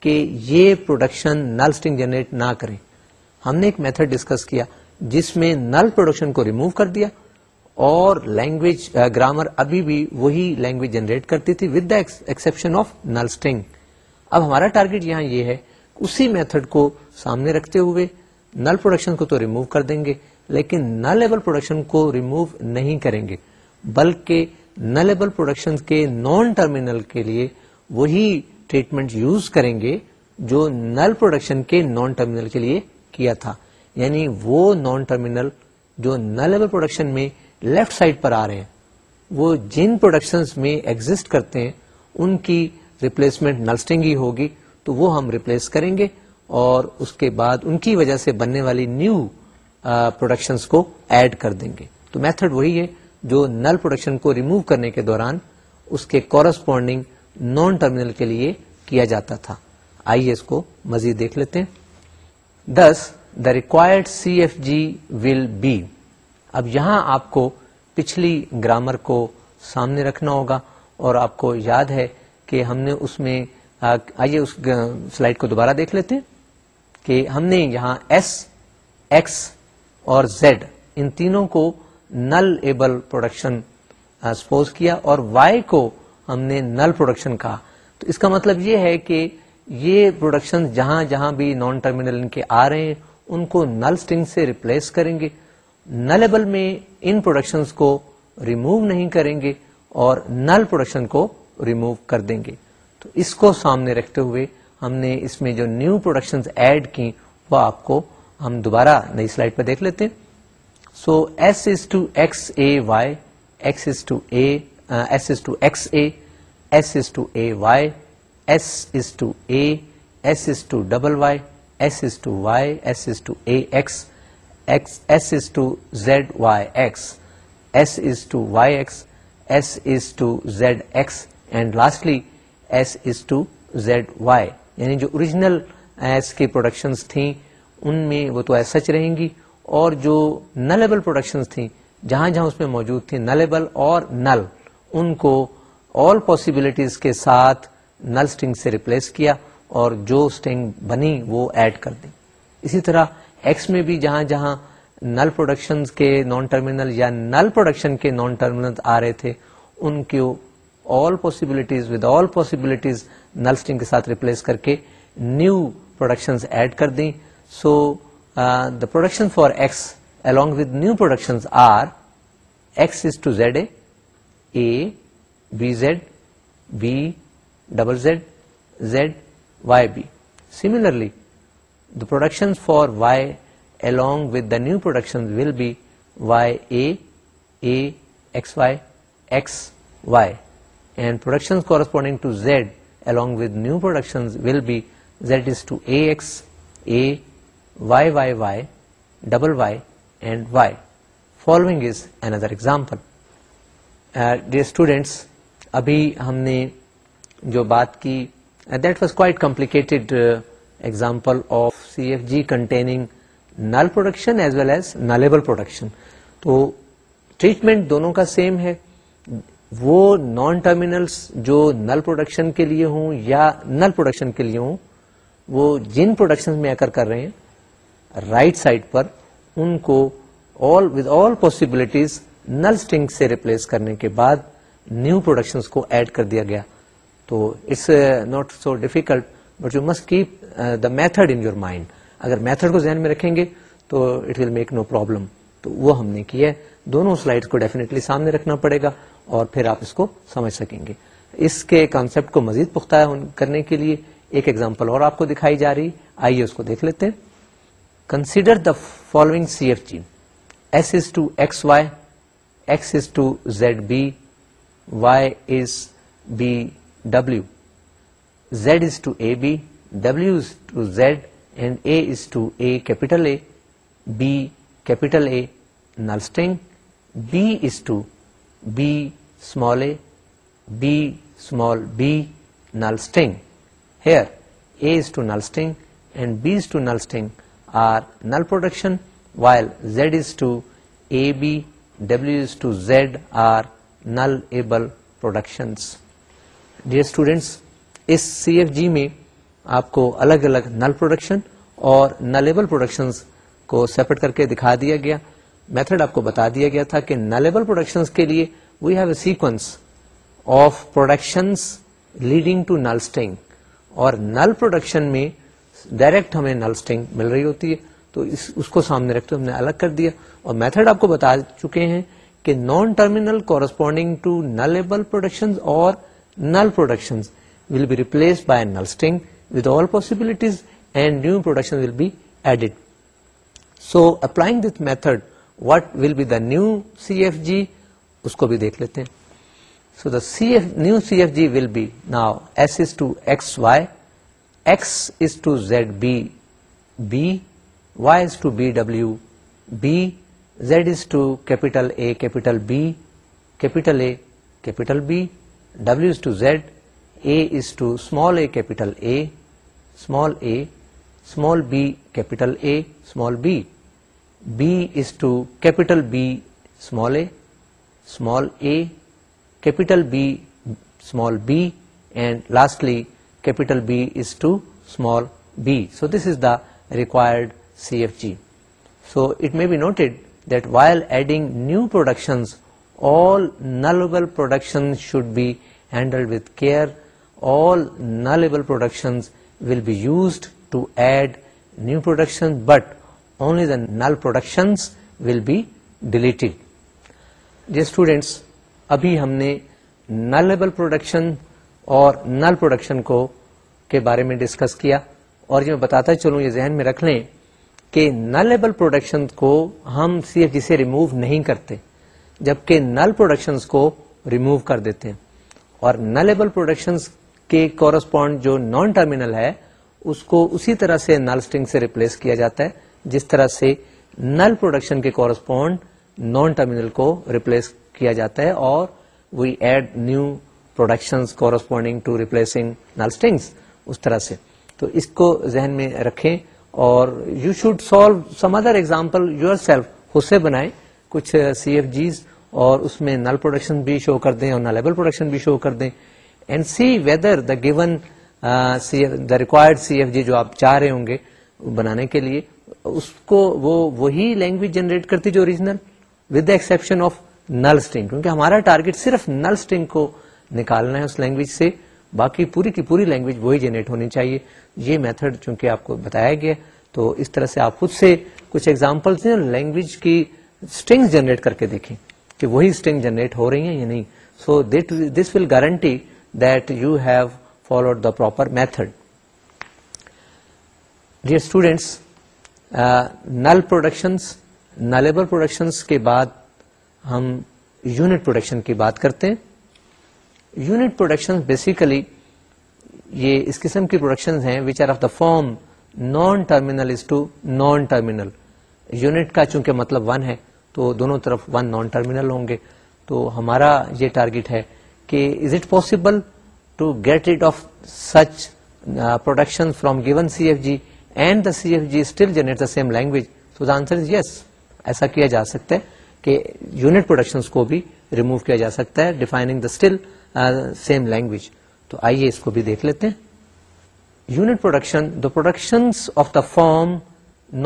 S1: کہ یہ پروڈکشن نل سٹنگ جنریٹ نہ کریں ہم نے ایک میتھڈ ڈسکس کیا جس میں نل پروڈکشن کو ریموو کر دیا اور لینگویج گرامر uh, ابھی بھی وہی لینگویج جنریٹ کرتی تھی with the exception of null اب ہمارا ٹارگیٹ یہاں یہ ہے اسی میتھڈ کو سامنے رکھتے ہوئے نل پروڈکشن کو تو ریموو کر دیں گے لیکن نل لیبل پروڈکشن کو ریمو نہیں کریں گے بلکہ نل لیول پروڈکشن کے نان ٹرمینل کے لیے وہی ٹریٹمنٹ یوز کریں گے جو نل پروڈکشن کے نان ٹرمینل کے لیے کیا تھا یعنی وہ نان ٹرمینل جو نل لیول پروڈکشن میں لیفٹ سائڈ پر آ رہے ہیں وہ جن پروڈکشن میں ایگزٹ کرتے ہیں ان کی ریپلیسمنٹ نلسٹنگ ہی ہوگی تو وہ ہم ریپلیس کریں گے اور اس کے بعد ان کی وجہ سے بننے والی نیو پروڈکشن کو ایڈ کر دیں گے تو میتھڈ وہی ہے جو نل پروڈکشن کو ریمو کرنے کے دوران اس کے کورسپونڈنگ نان ٹرمینل کے لیے کیا جاتا تھا آئیے اس کو مزید دیکھ لیتے ہیں this the required C F G will be اب یہاں آپ کو پچھلی گرامر کو سامنے رکھنا ہوگا اور آپ کو یاد ہے کہ ہم نے اس میں آئیے اس سلائڈ کو دوبارہ دیکھ لیتے کہ ہم نے یہاں ایس ایکس اور زیڈ ان تینوں کو نل ایبل پروڈکشن سپوز کیا اور وائی کو ہم نے نل پروڈکشن کہا تو اس کا مطلب یہ ہے کہ یہ پروڈکشن جہاں جہاں بھی نان ٹرمینل ان کے آ رہے ہیں ان کو نل سٹنگ سے ریپلیس کریں گے نلیبل میں ان پروڈکشنز کو ریموو نہیں کریں گے اور نل پروڈکشن کو ریموو کر دیں گے تو اس کو سامنے رکھتے ہوئے ہم نے اس میں جو نیو پروڈکشن ایڈ کی وہ آپ کو ہم دوبارہ نئی سلائڈ پہ دیکھ لیتے so S is to X A Y X is to A S is to X A S is to A Y S is to A S is to double Y S is to Y S is to A X x s is to z y x s is to y x s is to z x and lastly s is to z y یعنی جو original S uh, کی productions تھیں ان میں وہ تو S سچ رہیں گی اور جو نلیبل پروڈکشنز تھیں جہاں جہاں اس میں موجود تھیں نلیبل اور نل ان کو آل پاسبلٹیز کے ساتھ نل اسٹنگ سے ریپلیس کیا اور جو اسٹنگ بنی وہ ایڈ کر دیں اسی طرح ایکس میں بھی جہاں جہاں نل پروڈکشن کے نان ٹرمینل یا نل پروڈکشن کے نان ٹرمینل آ رہے تھے ان کو all possibilities with all possibilities null string کے ساتھ ریپلیس کر کے نیو پروڈکشن ایڈ کر دیں so the production for X along with new productions are x is to ZA, A, BZ, B, double Z, Z, YB. Similarly, the productions for y along with the new productions will be y a a x y x y and productions corresponding to z along with new productions will be z is to a x a y y y double y and y following is another example dear uh, students ابھی ہم نے جو بات کی that was quite complicated pull of C F G containing null production as well as nullable production تو treatment دونوں کا same ہے وہ نان ٹرمینلس جو نل پروڈکشن کے لیے ہوں یا نل پروڈکشن کے لیے ہوں وہ جن پروڈکشن میں آ کر کر رہے ہیں رائٹ سائڈ پر ان کو نل اسٹنک سے ریپلس کرنے کے بعد نیو پروڈکشن کو ایڈ کر دیا گیا تو it's not so difficult but you must keep the method in your mind اگر میتھڈ کو ذہن میں رکھیں گے تو it will make no problem تو وہ ہم نے کیا ہے دونوں سلائڈ کو ڈیفینیٹلی سامنے رکھنا پڑے گا اور پھر آپ اس کو سمجھ سکیں گے اس کے کانسپٹ کو مزید پختہ کرنے کے لیے ایک ایگزامپل اور آپ کو دکھائی جا رہی آئیے اس کو دیکھ لیتے consider the following C F G S is to X Y X is to Z B Y is B W Z is to AB, W is to Z, and A is to A capital A, B capital A null string, B is to B small a, B small b null string. Here A is to null string and B is to null string are null production, while Z is to AB, W is to Z are nullable productions. Dear students, اس C F G میں آپ کو الگ الگ null production اور nullable production کو separate کر کے دکھا دیا گیا میتھڈ آپ کو بتا دیا گیا تھا کہ نلیبل پروڈکشن کے لیے we have a sequence of production leading to null string اور نل پروڈکشن میں ڈائریکٹ ہمیں نل اسٹنگ مل رہی ہوتی ہے تو اس اس کو سامنے رکھتے ہم نے الگ کر دیا اور میتھڈ آپ کو بتا چکے ہیں کہ non terminal corresponding to nullable production اور null production will be replace by null string with all possibilities and new production will be add so applying that method what will be new C F G اس کو بھی دیکھ لیتے ہیں so the new C F G will be now S is to S Y so Z B B Y is to B W B Z is to capital A capital B capital capital B W is to Z A is to small a capital A, small b capital A, small b. B is to capital B, small a, capital B, small b, and lastly capital B is to small b. So this is the required CFG. So it may be noted that while adding new productions, all nullable productions should be handled with care all nullable productions will be used to add new production but only the null productions will جی students ابھی ہم نے humne nullable production اور null production کو کے بارے میں discuss کیا اور یہ میں بتاتا چلوں یہ ذہن میں رکھ لیں کہ نلیبل پروڈکشن کو ہم صرف جسے ریموو نہیں کرتے جبکہ نل پروڈکشنز کو ریموو کر دیتے اور نلیبل پروڈکشنز کے کورسپونڈ جو نان ٹرمینل ہے اس کو اسی طرح سے نل اسٹنگ سے ریپلیس کیا جاتا ہے جس طرح سے نل پروڈکشن کے کورسپونڈ نان ٹرمینل کو ریپلیس کیا جاتا ہے اور we add new production corresponding to replacing null strings اس طرح سے تو اس کو ذہن میں رکھیں اور you should solve some other example yourself حسے بنائیں کچھ سی ایف جیز اور اس میں نل پروڈکشن بھی شو کر دیں اور نلیبل لیبل پروڈکشن بھی شو کر دیں and see whether the given the required C F G جو آپ چاہ رہے ہوں گے بنانے کے لیے اس کو وہ وہی لینگویج جنریٹ کرتی جو original with exception of null string کیونکہ ہمارا ٹارگیٹ صرف نل اسٹنگ کو نکالنا ہے اس لینگویج سے باقی پوری کی پوری لینگویج وہی جنریٹ ہونی چاہیے یہ میتھڈ چونکہ آپ کو بتایا گیا تو اس طرح سے آپ خود سے کچھ ایگزامپلس ہیں لینگویج کی اسٹنگ جنریٹ کر کے دیکھیں کہ وہی اسٹنگ جنریٹ ہو رہی ہیں یا نہیں so this will guarantee proper method dear students null productions nullable production کے بعد ہم یونٹ پروڈکشن کی بات کرتے یونٹ پروڈکشن بیسیکلی یہ اس قسم کی پروڈکشن ہیں which are of the form non terminal non terminal unit کا چونکہ مطلب ون ہے تو دونوں طرف ون نان ٹرمینل ہوں گے تو ہمارا یہ ٹارگیٹ ہے کہ is it possible to get it of such production from given C F G and the C F G still generate the same language so the answer is yes ایسا کیا جا سکتا ہے کہ یونٹ پروڈکشن کو بھی remove کیا جا سکتا ہے defining the still same language تو آئیے اس کو بھی دیکھ لیتے ہیں unit production the production of the form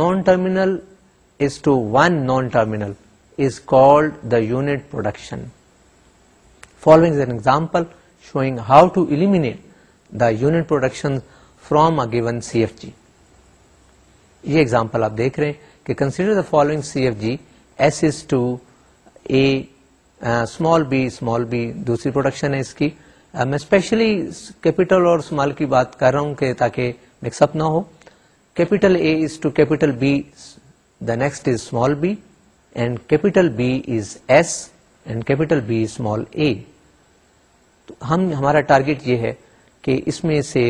S1: non terminal is to one non terminal is called the unit production following an example showing how to to the unit production from from C F G یہ example آپ دیکھ رہے ہیں کہ consider the following C F G S is to A small b small b دوسری production ہے اس کی میں اسپیشلی کیپیٹل اور اسمال کی بات کر رہا ہوں کہ تاکہ مکس اپ نہ ہو capital A is to capital B the next is small b and capital B is S and capital B small a ہم ہمارا ٹارگیٹ یہ ہے کہ اس میں سے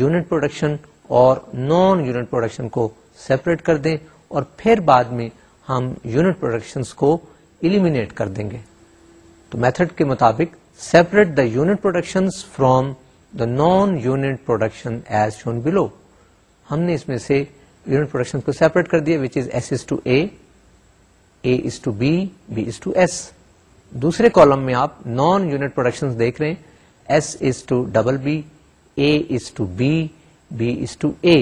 S1: یونٹ پروڈکشن اور نان یونٹ پروڈکشن کو سیپریٹ کر دیں اور پھر بعد میں ہم یونٹ پروڈکشن کو ایلیمینیٹ کر دیں گے تو میتھڈ کے مطابق separate the unit production from the non unit production as shown below ہم نے اس میں سے یونٹ پروڈکشن کو سیپریٹ کر دیا which is S is to A A is to B B is to S دوسرے کالم میں آپ نان یونٹ پروڈکشن دیکھ رہے ہیں S is to double B A is to B B is to A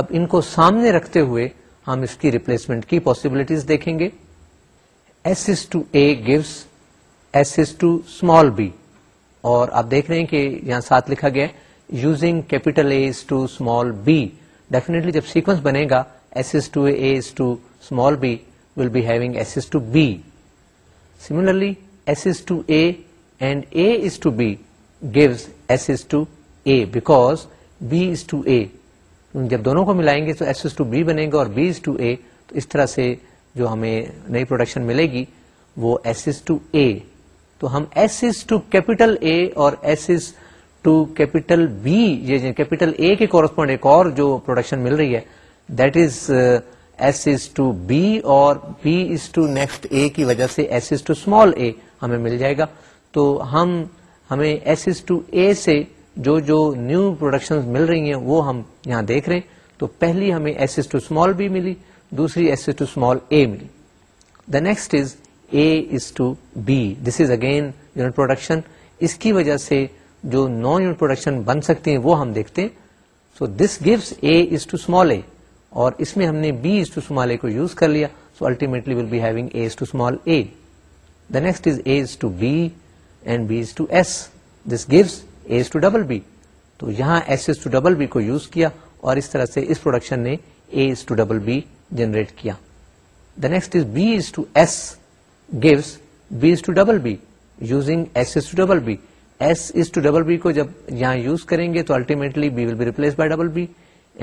S1: اب ان کو سامنے رکھتے ہوئے ہم اس کی ریپلیسمنٹ کی پاسبلٹیز دیکھیں گے S is to A gives S is to small B اور آپ دیکھ رہے ہیں کہ یہاں ساتھ لکھا گیا using capital A is to small B definitely جب سیکوینس بنے گا S is to A is to small B will be having S is to B similarly S is to A and A is to B gives S is to A back B is to A جب دونوں کو ملائیں گے تو S S to B بنے گا اور B is to A تو اس طرح سے جو ہمیں نئی پروڈکشن ملے گی وہ ایس ایس ٹو اے تو ہم S is to capital A اور S is to capital B capital A کے کورسپونڈ ایک اور جو پروڈکشن مل رہی ہے that is S is to B اور B is to next A کی وجہ سے S is to small A ہمیں مل جائے گا تو ہم ہمیں ایس از ٹو اے سے جو جو نیو پروڈکشن مل رہی ہیں وہ ہم یہاں دیکھ رہے ہیں تو پہلی ہمیں S is to small B ملی دوسری S is to small A ملی the next is A is to B this is again unit production اس کی وجہ سے جو نان یونٹ پروڈکشن بن سکتے ہیں وہ ہم دیکھتے ہیں so this gives A is to small A اور اس میں ہم نے B is to small A کو یوز کر لیا so ultimately will be having A to small A the next is A to B and B is to S this gives A to double B تو یہاں S is to double B کو use کیا اور اس طرح سے اس production نے A to double B generate کیا the next is B is to S gives B is to double B using S is to double B S is to double B کو جب یہاں یوز کریں گے تو ultimately B will be replace by double B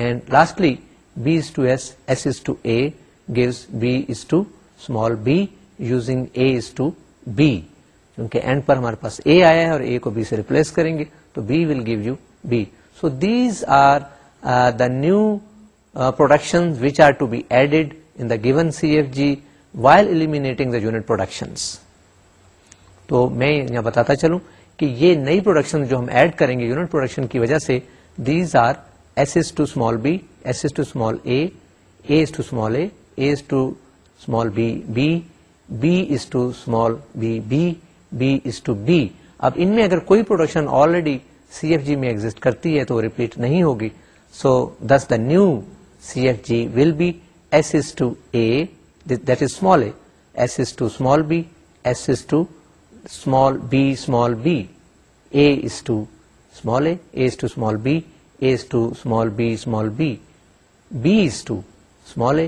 S1: and lastly B is to S S is to A gives B is to small B using A is to B ہمارے پاس اے آیا ہے اور اے کو بی سے ریپلیس کریں گے تو B will give you B so these are the new production which are to be added in the given C F G while eliminating the unit production تو میں یہاں بتاتا چلوں کہ یہ نئی پروڈکشن جو ہم ایڈ کریں گے یونٹ پروڈکشن کی وجہ سے these are S is to small B S is to small A to small A A to small B B to small B B اب ان میں اگر کوئی production already C F G میں exist کرتی ہے تو ریپیٹ نہیں ہوگی so this the new C F G will be S is to A that is small A S is to small B S is to small B small B A is is to small A A to small B is to small B small B B is to small A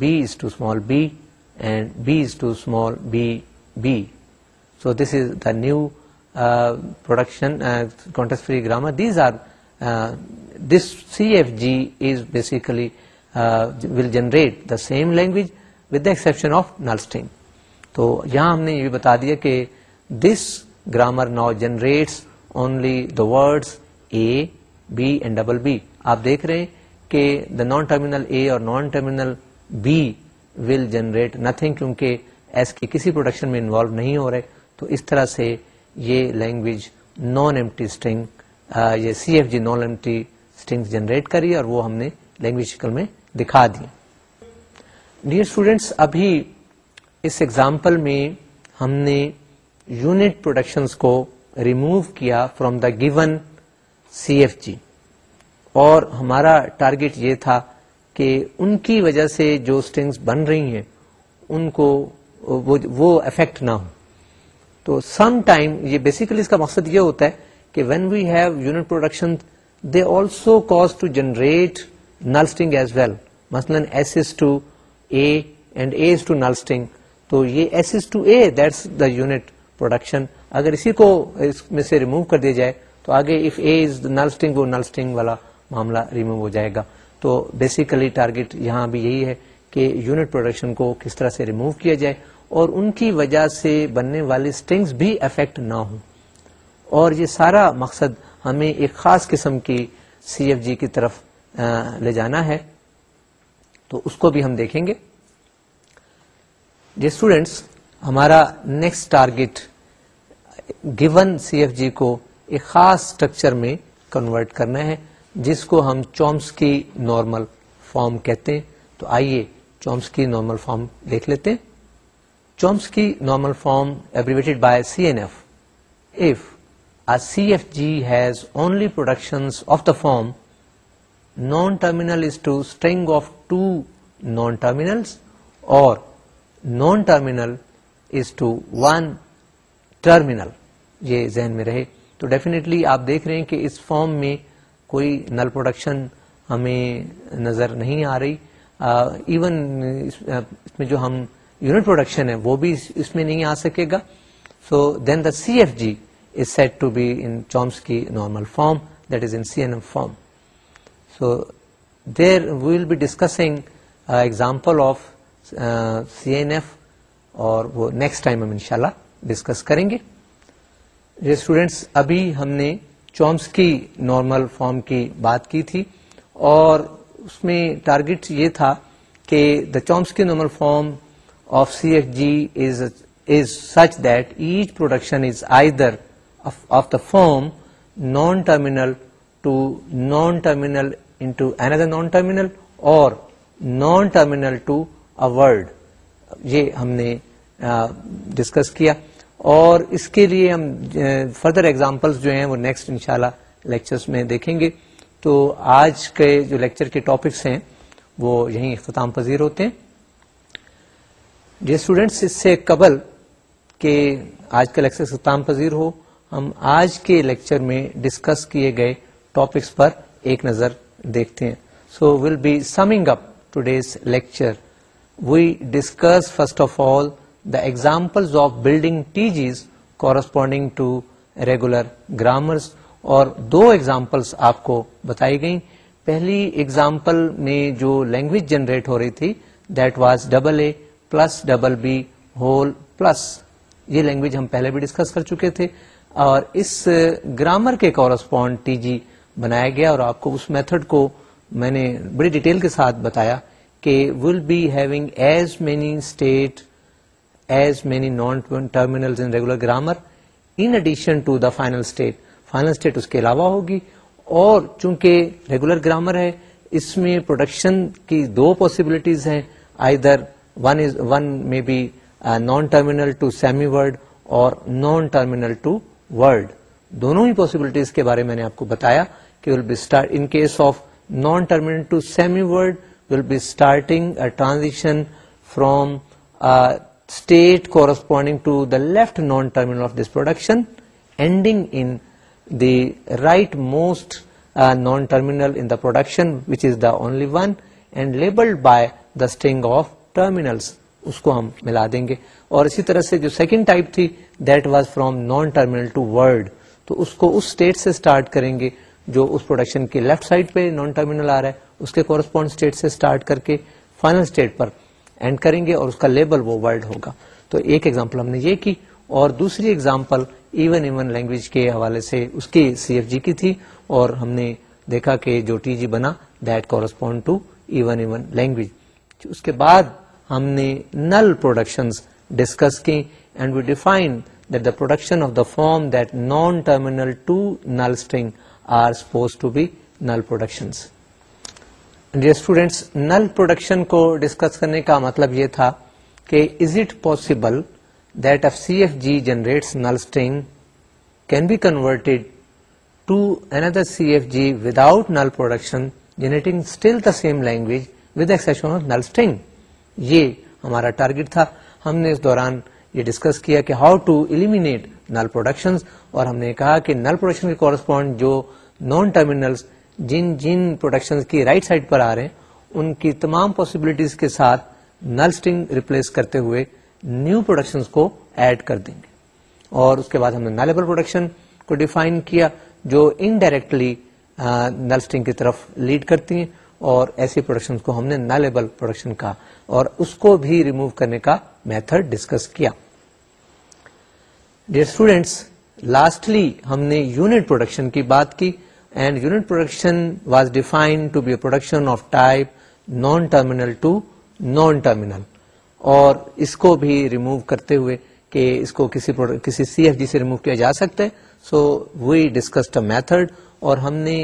S1: B is to small B and B is to small B B so this is the new production will generate the same language with exception of null string تو یہاں ہم نے یہ بھی بتا دیا کہ this grammar now generate only the words A B and double B آپ دیکھ رہے ہیں کہ دا نان ٹرمینل اے اور non terminal B will generate nothing کیونکہ ایس کے کسی پروڈکشن میں انوالو نہیں ہو رہے تو اس طرح سے یہ language non empty string C F G non empty string generate کری اور وہ ہم نے لینگویج شکل میں دکھا دی ڈیئر اسٹوڈینٹس ابھی اس ایگزامپل میں ہم نے یونٹ پروڈکشنس کو ریموو کیا from the given C F G اور ہمارا ٹارگٹ یہ تھا کہ ان کی وجہ سے جو اسٹنگس بن رہی ہیں ان کو وہ افیکٹ نہ ہو تو سم ٹائم یہ بیسیکلی اس کا مقصد یہ ہوتا ہے کہ when we have unit production they also cause to generate null string as well مثلاً S S to A and A to null string تو یہ S S to A that's the unit production اگر اسی کو اس میں سے remove کر دیا جائے تو آگے if A is null string وہ نل اسٹنگ والا معاملہ ریمو ہو جائے گا تو بیسیکلی ٹارگیٹ یہاں بھی یہی ہے کہ یونٹ پروڈکشن کو کس طرح سے ریموو کیا جائے اور ان کی وجہ سے بننے والے بھی افیکٹ نہ ہوں اور یہ سارا مقصد ہمیں ایک خاص قسم کی سی ایف جی کی طرف لے جانا ہے تو اس کو بھی ہم دیکھیں گے جی اسٹوڈینٹس ہمارا next target given C F G کو ایک خاص اسٹرکچر میں کنورٹ کرنا ہے جس کو ہم چومس کی نارمل فارم کہتے ہیں تو آئیے چومس کی نارمل فارم دیکھ لیتے ہیں Chomsky normal form by C N F F C F G has only production of the form non terminal is to string of two non terminal اور non terminal is to one terminal یہ ذہن میں رہے تو definitely آپ دیکھ رہے ہیں کہ اس فارم میں کوئی نل پروڈکشن ہمیں نظر نہیں آ رہی ایون اس میں جو ہم یونٹ پروڈکشن ہے وہ بھی اس میں نہیں آ سکے گا so then the C F G is said to be in Chomsky normal form that is in C N M form so there will be discussing example of C N F اور وہ next time ہم ان discuss کریں گے students ابھی ہم نے Chomsky normal form کی بات کی تھی اور اس میں ٹارگیٹ یہ تھا کہ the Chomsky normal form of C F G is such that each production is either of the form non terminal to non terminal another non terminal اور نان ٹرمینل ٹو ورڈ یہ ہم نے discuss کیا اور اس کے لیے ہم فردر ایگزامپلس جو ہیں وہ نیکسٹ ان لیکچرز میں دیکھیں گے تو آج کے جو لیکچر کے ٹاپکس ہیں وہ یہیں اختتام پذیر ہوتے ہیں اسٹوڈینٹس اس سے قبل کہ آج کا لیکچر اختتام پذیر ہو ہم آج کے لیکچر میں ڈسکس کیے گئے ٹاپکس پر ایک نظر دیکھتے ہیں so will be summing up to these lecture we discuss first of all examples of building T Gs corresponding to regular grammars اور دو ایگزامپلس آپ کو بتائی گئیں پہلی ایگزامپل میں جو لینگویج جنریٹ ہو رہی تھی that was double A plus double B whole plus یہ لینگویج ہم پہلے بھی ڈسکس کر چکے تھے اور اس گرامر کے کورسپونڈ ٹی جی بنایا گیا اور آپ کو اس میتھڈ کو میں نے بڑی ڈیٹیل کے ساتھ بتایا کہ will be having as many state terminal regular grammar in addition to the final ہوگی اور چونکہ ریگولر گرامر ہے اس میں پاسبلٹیز کے بارے میں نے آپ کو بتایا کہ will be start in case of non terminal will be starting transition from state corresponding to the left non terminal of this production only one and labelled by the string of terminal اس کو ہم ملا دیں گے اور اسی طرح سے جو سیکنڈ ٹائپ تھی that was from non terminal to word تو اس کو اس اسٹیٹ سے اسٹارٹ کریں گے جو اس پروڈکشن کے لیفٹ سائڈ پہ نان ٹرمینل آ رہا ہے اس کے کورسپونڈ اسٹیٹ سے اسٹارٹ کر کے فائنل اسٹیٹ پر اینڈ کریں گے اور اس کا لیبل وہ ورڈ ہوگا تو ایک ایگزامپل ہم نے یہ کی اور دوسری ایگزامپل ایون ایون لینگویج کے حوالے سے اس کی کی سی ایف جی تھی اور ہم نے دیکھا کہ جو ٹی جی بنا that correspond to even even language اس کے بعد ہم نے نل پروڈکشن ڈسکس کی and we define that the production of the form that non terminal to to null null string are suppose B dear students null production کو discuss کرنے کا مطلب یہ تھا کہ is it possible that if C F G generate null string can be converted C F G with null production generating still the same language with within of null string یہ ہمارا target تھا ہم نے اس دوران یہ discuss کیا کہ how to eliminate null production اور ہم نے کہا کہ نل پروڈکشن کے کورسپونڈ جو نان ٹرمینلس جن جن پروڈکشن کی رائٹ سائڈ پر آ رہے ہیں ان کی تمام پاسبلٹیز کے ساتھ نل اسٹنگ ریپلیس کرتے ہوئے نیو پروڈکشن کو ایڈ کر دیں گے اور اس کے بعد ہم نے نالبل پروڈکشن کو ڈیفائن کیا جو انڈائریکٹلی نل اسٹنگ کی طرف لیڈ کرتی ہیں اور ایسی پروڈکشن کو ہم نے نالیبل پروڈکشن کا اور اس کو بھی ریمو کرنے کا میتھڈ ڈسکس کیا ڈیئر اسٹوڈینٹس لاسٹلی ہم نے یونٹ پروڈکشن کی بات کی and unit production was non of type non terminal اور اس کو بھی ریموو کرتے ہوئے کہ اس کو کسی سی ایف جی سے ریموو کیا جا سکتا ہے سو وی ڈسکس میتھڈ اور ہم نے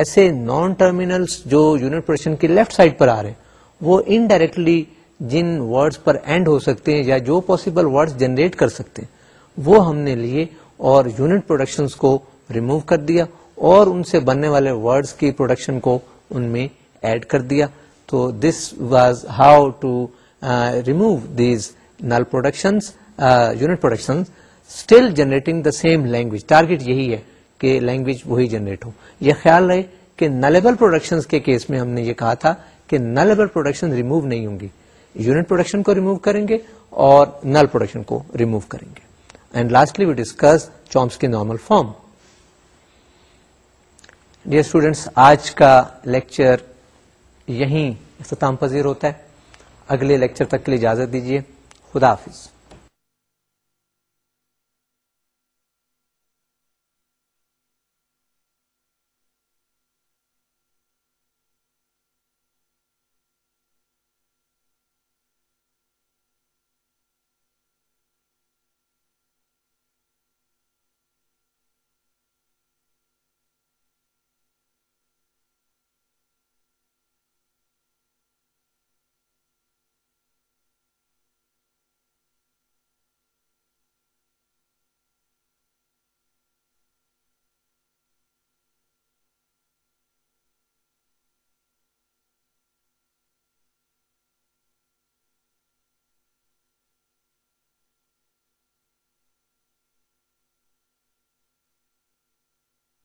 S1: ایسے نان ٹرمینل جو یونٹ پروڈکشن کے لیفٹ سائڈ پر آ رہے ہیں وہ انڈائریکٹلی جن ورڈز پر اینڈ ہو سکتے ہیں یا جو پاسبل ورڈز جنریٹ کر سکتے ہیں وہ ہم نے لیے اور یونٹ پروڈکشن کو ریموو کر دیا اور ان سے بننے والے ورڈز کی پروڈکشن کو ان میں ایڈ کر دیا تو this was how to remove these null production still generating the same language target یہی ہے کہ لینگویج وہی جنریٹ ہو یہ خیال رہے کہ نلیبل پروڈکشن کے کیس میں ہم نے یہ کہا تھا کہ نلیبل پروڈکشن ریمو نہیں ہوں گی یونٹ پروڈکشن کو ریمو کریں گے اور نل پروڈکشن کو ریمو کریں گے and lastly we discuss Chomsky normal form dear students آج کا لیکچر یہیں اختتام پذیر ہوتا ہے اگلے لیکچر تک کے لیے اجازت دیجیے خدا حافظ